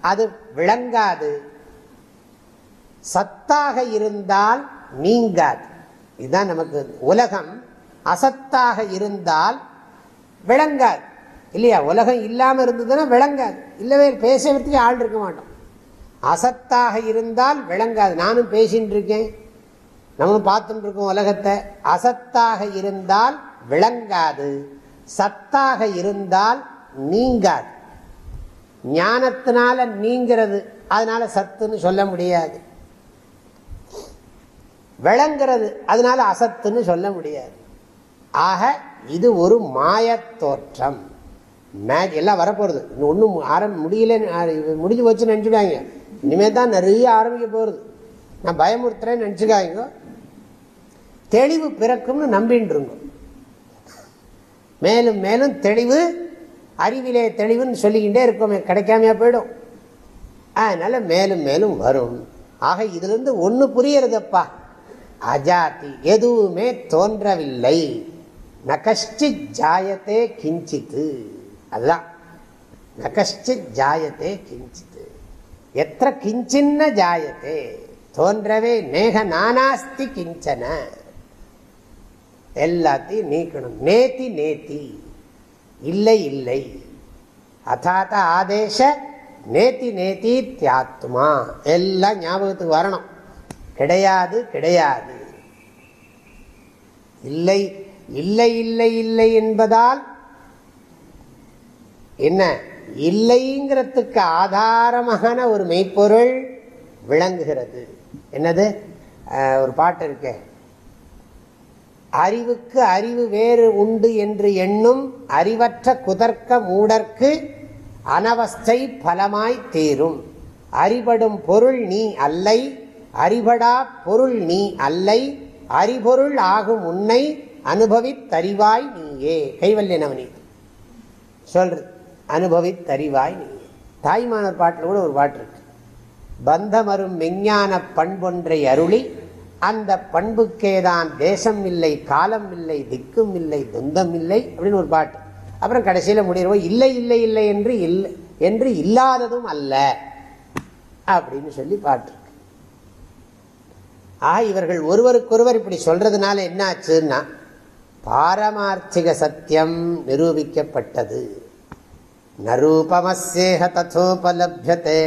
அது விளங்காது. சத்தாக இருந்தால் நீங்காது. இதுதான் நமக்கு உலகம். அசத்தாக இருந்தால் விளங்காது. இல்லையா? உலகம் இல்லாமல் இருந்ததுன்னா விளங்காது. இல்லவே பேசுறதுக்கு ஆள் இருக்க மாட்டோம். அசத்தாக இருந்தால் விளங்காது. நானும் பேசின்னு இருக்கேன். நம்மளும் பார்த்துட்டு இருக்கோம் உலகத்தை. அசத்தாக இருந்தால் விளங்காது. சத்தாக இருந்தால் நீங்காது. ஞானத்தினால நீங்கிறது. அதனால சத்துன்னு சொல்ல முடியாது. விளங்கிறது அதனால அசத்துன்னு சொல்ல முடியாது. ஆக இது ஒரு மாயத்தோற்றம் தோற்றம். எல்லாம் வரப்போகிறது இன்னும் ஒன்றும் ஆரம்ப முடியல முடிஞ்சு போச்சுன்னு நினச்சிடாங்க இனிமேல் தான் நிறைய ஆரம்பிக்க போகிறது நான் பயமுறுத்துறேன்னு நினச்சிக்காங்க தெளிவு பிறக்கும்னு நம்பின்றுங்க. மேலும் மேலும் தெளிவு அறிவிலே தெளிவுன்னு சொல்லிக்கிட்டே இருக்கோமே கிடைக்காமையா போயிடும். அதனால மேலும் மேலும் வரும். ஆக இதுலேருந்து ஒன்று புரியறதப்பா. அஜாதி எதுவுமே தோன்றவில்லை. நகஷ்டி ஜாயத்தே கிஞ்சித்து. அதுதான். நகஷ்டி ஜாயத்தே கிஞ்சித்து. எத்த கிஞ்சின்ன ஜாயத்தே? தோன்றவே நேக நானாஸ்தி கிஞ்சன. எல்லாத்தையும் நீக்கணும். நேத்தி நேத்தி. இல்லை இல்லை. அதாத்த ஆதேச நேத்தி நேத்தி தியாத்மா எல்லாம் ஞாபகத்துக்கு வரணும். கிடையாது கிடையாது. இல்லை இல்லை இல்லை இல்லை என்பதால் என்ன? இல்லைங்கிறதுக்கு ஆதாரமான ஒரு மெய்ப்பொருள் விளங்குகிறது. என்னது? ஒரு பாட்டு இருக்கேன் அறிவுக்கு அறிவு வேறு உண்டு என்று எண்ணும் அறிவற்ற குதர்க்க மூடற்கு அனவஸ்தை பலமாய் தீரும். அறிபடும் பொருள் நீ அல்லை அறிபடா பொருள் நீ அல்லை அறிபொருள் ஆகும் உன்னை அனுபவித்தறிவாய் நீயே. கைவல்ய நவனி. சொல்றது அனுபவித்தறிவாய் நீயே. தாய்மானர் பாட்டில் கூட ஒரு பாட்டு இருக்கு. பந்தமரும் மெஞ்ஞான பண்பொன்றை அருளி அந்த பண்புக்கேதான் தேசம் இல்லை காலம் இல்லை திக்கும் இல்லை துந்தம் இல்லை அப்படின்னு ஒரு பாட்டு. அப்புறம் கடைசியில் முடிகிறோம் இல்லை இல்லை இல்லை என்று இல்லை என்று இல்லாததும் அல்ல அப்படின்னு சொல்லி பாட்டு ஆக இவர்கள் ஒருவருக்கொருவர் இப்படி சொல்றதுனால என்ன ஆச்சுன்னா பாரமார்த்திக சத்தியம் நிரூபிக்கப்பட்டது. நரூபமசேக தோபலபியத்தே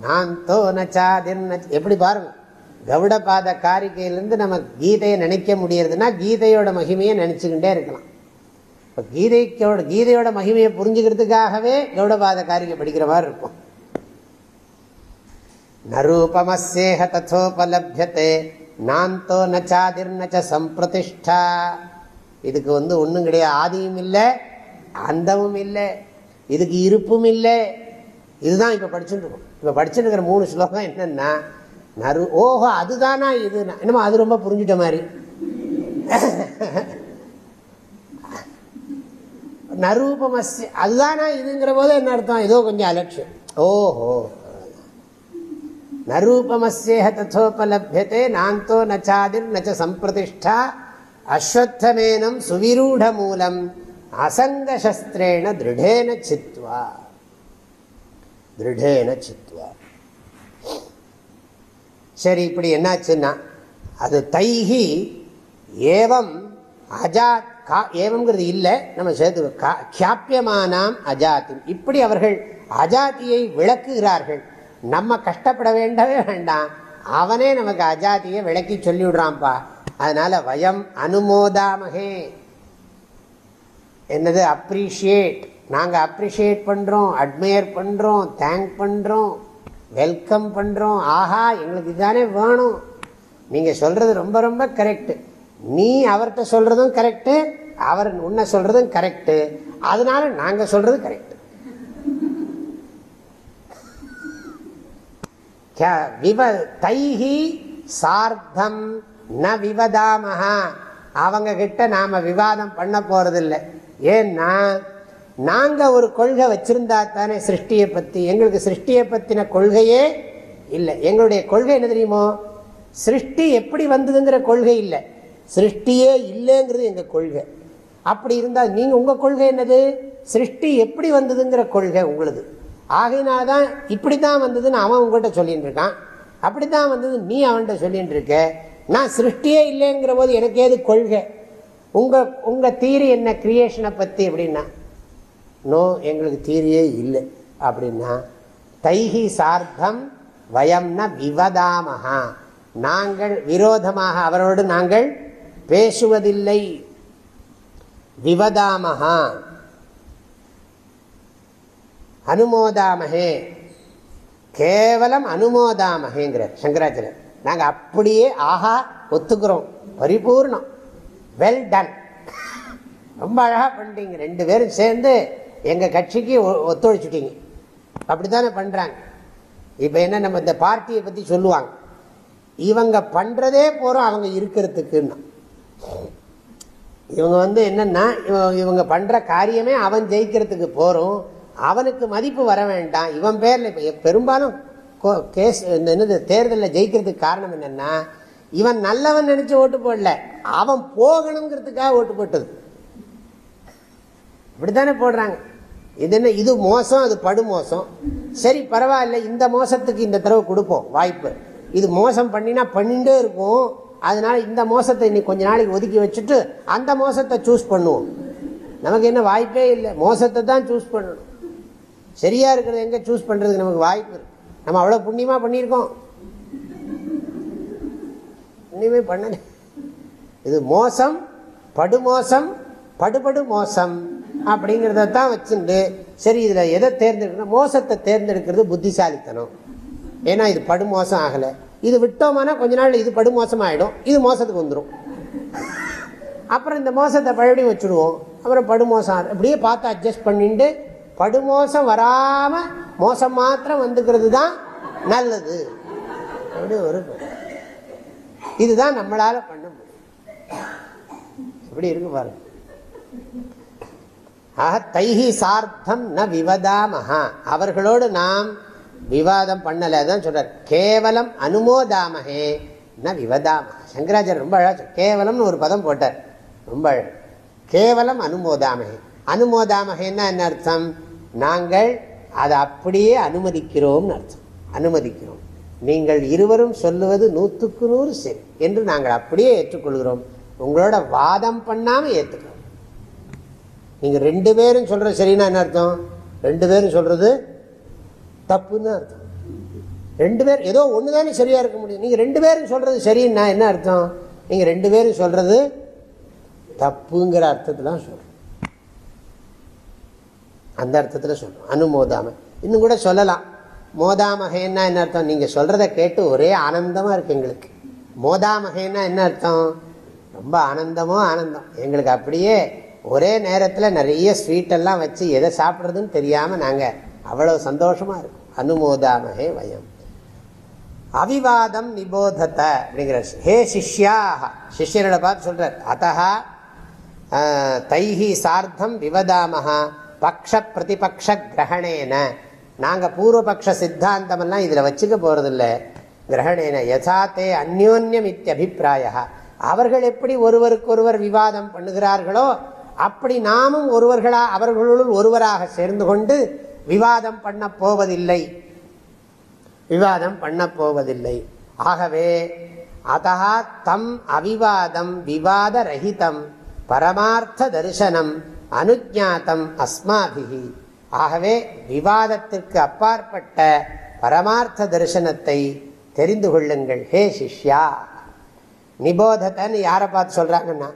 நான் தோ நச்சாதிர் எப்படி பாருங்க. கவுடபாத காரிக்கையிலேருந்து நம்ம கீதையை நினைக்க முடியறதுன்னா கீதையோட மகிமையை நினச்சிக்கிட்டே இருக்கலாம். இப்போ கீதைக்கோட கீதையோட மகிமையை புரிஞ்சுக்கிறதுக்காகவே கவுடபாத காரிக்கை படிக்கிற மாதிரி இருக்கும். நரூபமசேக தோபலபியத்தே நாந்தோ நச்சாதிர் நச்ச சம்பிரதிஷ்டா. இதுக்கு வந்து ஒன்றும் கிடையாது. ஆதியும் இல்லை அந்தமும் இல்லை இதுக்கு இருப்பும் இல்லை. இதுதான் இப்போ படிச்சுட்டு இருக்கோம். இப்போ படிச்சுட்டு இருக்கிற மூணு ஸ்லோகம் என்னன்னா நறு ஓஹோ அதுதானா இது? என்னமோ அது ரொம்ப புரிஞ்சிட்ட மாதிரி. நரூபமஸ்ய அதுதானா இதுங்கிற போது என்ன அர்த்தம்? ஏதோ கொஞ்சம் அலட்சியம். ஓஹோ. நரூபமஸ்யேக தத்தோபலபியத்தை நாந்தோ நச்சாதிர் நச்ச சம்பிரதிஷ்டா அஸ்வத்தமேனம் சுவிரூட மூலம் அசங்கசஸ்திரேண திருடேன சித்வா. திருடேன சித்வா. சரி இப்படி என்னாச்சுன்னா அது தைகி ஏவம் அஜாத் கா ஏவம்ங்கிறது இல்லை நம்ம சேர்த்து கியாப்பியமானாம் அஜாத்தி இப்படி அவர்கள் அஜாத்தியை விளக்குகிறார்கள். நம்ம கஷ்டப்பட வேண்டவே வேண்டாம். அவனே நமக்கு அஜாத்தியை விளக்கி சொல்லிவிடுறான்ப்பா. அதனால வயம் அனுமோதாமகே. என்னது அப்ரிஷியேட். நாங்கள் அப்ரிஷியேட் பண்ணுறோம் அட்மையர் பண்ணுறோம் தேங்க் பண்ணுறோம் வெல்கம் பண்ணுறோம் ஆஹா எங்களுக்கு இதுதானே வேணும். நீங்கள் சொல்கிறது ரொம்ப ரொம்ப கரெக்டு நீ அவர்கிட்ட சொல்கிறதும் கரெக்டு அவர் உன்னை சொல்கிறதும் கரெக்டு அதனால நாங்கள் சொல்கிறது கரெக்டு விவ தைஹி சார்த்தம் ந விவதாமஹா. அவங்க கிட்ட நாம விவாதம் பண்ண போறதில்லை. ஏன்னா நாங்கள் ஒரு கொள்கை வச்சிருந்தா தானே சிருஷ்டியை பற்றி எங்களுக்கு சிருஷ்டியை பற்றின கொள்கையே இல்லை. எங்களுடைய கொள்கை என்ன தெரியுமோ? சிருஷ்டி எப்படி வந்ததுங்கிற கொள்கை இல்லை. சிருஷ்டியே இல்லைங்கிறது எங்கள் கொள்கை. அப்படி இருந்தால் நீங்கள் உங்கள் கொள்கை என்னது? சிருஷ்டி எப்படி வந்ததுங்கிற கொள்கை உங்களுது. ஆகையினால்தான் இப்படித்தான் வந்ததுன்னு அவன் உங்கள்கிட்ட சொல்லிகிட்டு இருக்கான் அப்படித்தான் வந்தது நீ அவன்கிட்ட சொல்லிகிட்டு இருக்க நான் சிருஷ்டியே இல்லைங்கிற போது எனக்கு ஏது கொள்கை? உங்கள் உங்கள் தீரி என்ன கிரியேஷனை பற்றி அப்படின்னா நோ எங்களுக்கு தீரியே இல்லை. அப்படின்னா தைகி சார்த்தம் வயம்ன விவதாமஹா. நாங்கள் விரோதமாக அவரோடு நாங்கள் பேசுவதில்லை. விவதாமஹா. அனுமோதாமகே கேவலம் அனுமோதாமகேங்கிறார் சங்கராச்சாரியர். நாங்கள் அப்படியே ஆஹா ஒத்துக்கிறோம். பரிபூர்ணம். வெல் டன் ரொம்ப அழகாக பண்ணிட்டீங்க. ரெண்டு பேரும் சேர்ந்து எங்கள் கட்சிக்கு ஒத்துழைச்சுட்டீங்க. அப்படி தானே பண்ணுறாங்க இப்போ என்ன நம்ம இந்த பார்ட்டியை பற்றி சொல்லுவாங்க. இவங்க பண்ணுறதே போகிறோம் அவங்க இருக்கிறதுக்குன்னா. இவங்க வந்து என்னென்னா இவங்க பண்ணுற காரியமே அவன் ஜெயிக்கிறதுக்கு போகிறோம் அவனுக்கு மதிப்பு வர வேண்டாம். இவன் பேரில் இப்போ பெரும்பாலும் கேஸ் என்னது தேர்தலில் ஜெயிக்கிறதுக்கு காரணம் என்னென்னா இவன் நல்லவன் நினச்சி ஓட்டு போடல. அவன் போகணுங்கிறதுக்காக ஓட்டு போட்டது. இப்படித்தானே போடுறாங்க. இது என்ன இது மோசம் அது படு மோசம் சரி பரவாயில்ல இந்த மோசத்துக்கு இந்த தடவை கொடுப்போம் வாய்ப்பு. இது மோசம் பண்ணினா பண்ணிட்டே இருக்கும். அதனால இந்த மோசத்தை இன்னைக்கு கொஞ்ச நாளைக்கு ஒதுக்கி வச்சுட்டு அந்த மோசத்தை சூஸ் பண்ணுவோம். நமக்கு என்ன வாய்ப்பே இல்லை. மோசத்தை தான் சூஸ் பண்ணணும். சரியா இருக்கிறது எங்க சூஸ் பண்றதுக்கு நமக்கு வாய்ப்பு இருக்கு. நம்ம அவ்வளவு புண்ணியமா பண்ணியிருக்கோம். புண்ணியமே பண்ணல. இது மோசம் படுமோசம் படுபடு மோசம் அப்படிங்கிறத தான் வச்சுட்டு சரி இதில் எதை தேர்ந்தெடுக்கணும்? மோசத்தை தேர்ந்தெடுக்கிறது புத்திசாலித்தனம். ஏன்னா இது படுமோசம் ஆகலை. இது விட்டோம்னா கொஞ்ச நாள் இது படுமோசம் ஆகிடும் இது மோசத்துக்கு வந்துடும் அப்புறம் இந்த மோசத்தை பழபடியும் வச்சுடுவோம். அப்புறம் படுமோசம் அப்படியே பார்த்து அட்ஜஸ்ட் பண்ணிட்டு படுமோசம் வராமல் மோசம் மாத்திரம் வந்துக்கிறது தான் நல்லது. அப்படி ஒரு இதுதான் நம்மளால் பண்ண முடியும். எப்படி இருக்கு பாருங்க. ஆக தைஹி சார்த்தம் ந விவதாமஹா. அவர்களோடு நாம் விவாதம் பண்ணலை தான் சொல்கிறார் கேவலம் அனுமோதாமகே ந விவதாம சங்கராச்சாரியர் ரொம்ப அழகா கேவலம்னு ஒரு பதம் போட்டார். ரொம்ப அழகு. கேவலம் அனுமோதாமகே அனுமோதாமகேன்னா என்ன அர்த்தம்? நாங்கள் அதை அப்படியே அனுமதிக்கிறோம்னு அர்த்தம். அனுமதிக்கிறோம். நீங்கள் இருவரும் சொல்லுவது நூற்றுக்கு நூறு சரி என்று நாங்கள் அப்படியே ஏற்றுக்கொள்கிறோம். உங்களோட வாதம் பண்ணாமல் ஏற்றுக்கிறோம் நீங்கள் ரெண்டு பேரும் சொல்கிறது சரின்னா என்ன அர்த்தம்? ரெண்டு பேரும் சொல்கிறது தப்புன்னு அர்த்தம். ரெண்டு பேர் ஏதோ ஒன்று தானே சரியாக இருக்க முடியும். நீங்கள் ரெண்டு பேரும் சொல்கிறது சரின்னா என்ன அர்த்தம்? நீங்கள் ரெண்டு பேரும் சொல்கிறது தப்புங்கிற அர்த்தத்தில் சொல்கிறோம் அந்த அர்த்தத்தில் சொல்கிறோம் அனுமோதாம இன்னும் கூட சொல்லலாம். மோதாமகேன்னா என்ன அர்த்தம்? நீங்கள் சொல்கிறத கேட்டு ஒரே ஆனந்தமாக இருக்குது எங்களுக்கு. மோதாமகேன்னா என்ன அர்த்தம்? ரொம்ப ஆனந்தமோ ஆனந்தம். எங்களுக்கு அப்படியே ஒரே நேரத்தில் நிறைய ஸ்வீட்டெல்லாம் வச்சு எதை சாப்பிட்றதுன்னு தெரியாமல் நாங்கள் அவ்வளோ சந்தோஷமாக இருக்கும். அனுமோதாமகே வயம். அவிவாதம் நிபோதத்த அப்படிங்கிற ஹே சிஷ்யாக சிஷ்யர்களை பார்த்து சொல்கிறார் அத்தா தைஹி சார்த்தம் விவதாமஹா. பக்ஷ பிரதிபக்ஷ கிரகணேன. நாங்கள் பூர்வபக்ஷ சித்தாந்தமெல்லாம் இதில் வச்சுக்க போகிறதில்ல கிரகணேன. யசாத்தே அந்யோன்யம் இத்தியபிப்பிராய அவர்கள் எப்படி ஒருவருக்கொருவர் விவாதம் பண்ணுகிறார்களோ அப்படி நாமும் ஒருவர்களா அவர்களுள் ஒருவராக சேர்ந்து கொண்டு விவாதம் பண்ண போவதில்லை. விவாதம் பண்ண போவதில்லை. ஆகவே அதா தம் அவிவாதம் விவாத ரஹிதம் பரமார்த்த தரிசனம் அனுஜாத்தம் அஸ்மாபிகி ஆகவே விவாதத்திற்கு அப்பாற்பட்ட பரமார்த்த தரிசனத்தை தெரிந்து கொள்ளுங்கள். ஹே சிஷ்யா. நிபோதத்தன்னு யாரை பார்த்து சொல்றாங்கன்னா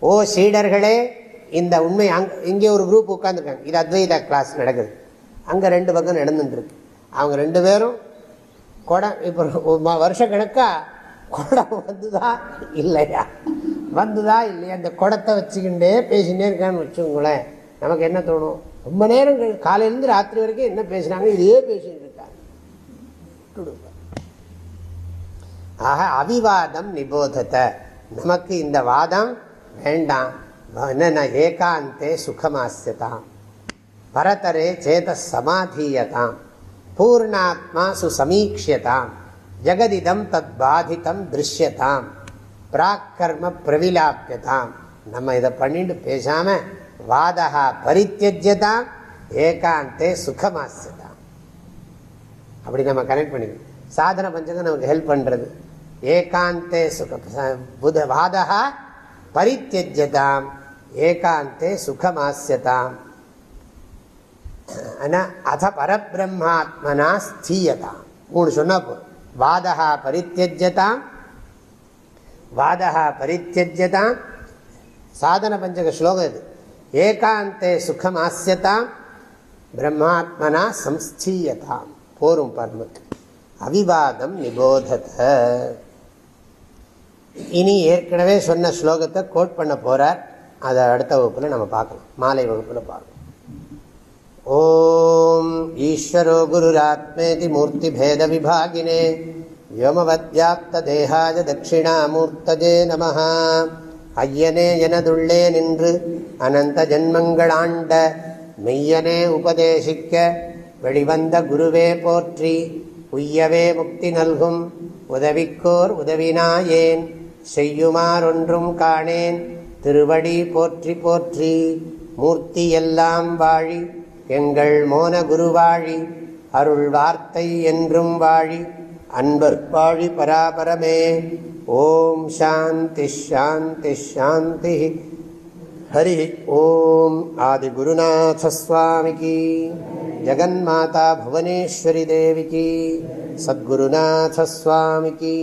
ஓ சீடர்களே இந்த உண்மை அங் இங்கே ஒரு குரூப் உட்காந்துருக்காங்க இது அத்வைதா கிளாஸ் நடக்குது. அங்கே ரெண்டு பக்கம் நடந்துட்டுருக்கு அவங்க ரெண்டு பேரும் குடம் இப்போ வருஷ கணக்கா குடம் வந்துதா இல்லையா? வந்துதா இல்லையா? அந்த குடத்தை வச்சுக்கிண்டே பேசிகிட்டே இருக்கான்னு வச்சுக்கோங்களேன். நமக்கு என்ன தோணும்? ரொம்ப நேரம் காலையிலேருந்து ராத்திரி வரைக்கும் என்ன பேசுனாங்க? இதே பேசிட்டு இருக்காங்க. ஆக அவிவாதம் நிபோதத்தை. நமக்கு இந்த வாதம் வேண்டாம் என்னன்னா ஏகாந்தே சுகமாசியதாம் பரதரே சேத சமாதீயதாம். பூர்ணாத்மா சுசமீக்ஷியதாம். ஜெகதிதம் தத் பாதிதம் திருஷ்யதாம். பிராக்கர்ம பிரவிலாப்பியதாம் நம்ம இதை பண்ணிட்டு பேசாம வாதகா பரித்தியஜதாம் ஏகாந்தே சுகமாசியதாம் அப்படி நம்ம கனெக்ட் பண்ணிக்கணும். சாதன பஞ்சகம் நமக்கு ஹெல்ப் பண்றது. ஏகாந்தே சுக புத வாதகா பரித்தியஜதாம் ஏகாந்தே சுகமாசியதாம் அத பரபிரம்மாத்மனா ஸ்தீயதாம். மூணு சொன்னா போதும். வாதகா பரித்தியஜதாம். வாதகா பரித்தியஜதாம். சாதன பஞ்சக ஸ்லோகம் இது. ஏகாந்தே சுகமாசியதாம் பிரம்மாத்மனா சம்ஸ்தீயதாம். போரும் பர்மக்கு அவிவாதம் நிபோதத்தை இனி ஏற்கனவே சொன்ன ஸ்லோகத்தை கோட் பண்ண போறார். அதை அடுத்த வகுப்பில் நம்ம பார்க்கலாம். மாலை வகுப்பில் பார்க்கலாம். ஓம் ஈஸ்வரோ குருராத்மேதி மூர்த்தி பேத விபாகினே வோமவத்யாப்த தேகாய தட்சிணாமூர்த்ததே நம ஐயனே எனதுள்ளே நின்று அனந்த ஜென்மங்களாண்ட மெய்யனே உபதேசிக்க வெளிவந்த குருவே போற்றி உய்யவே முக்தி நல்கும் உதவிக்கோர் உதவினாயேன். செய்யுமாறொன்றும் காணேன். திருவடி போற்றி போற்றி மூர்த்தி எல்லாம் வாழி எங்கள் மோன குருவாழி அருள் வார்த்தை என்றும் வாழி அன்பர் வாழி பராபரமே. ஓம் சாந்தி ஷாந்தி ஷாந்தி ஹரி ஓம் ஆதிகுருநாசஸ்வாமிக்கு ஜகன்மாதா புவனேஸ்வரி தேவிக்கு சத்குருநாசஸ்வாமிக்கு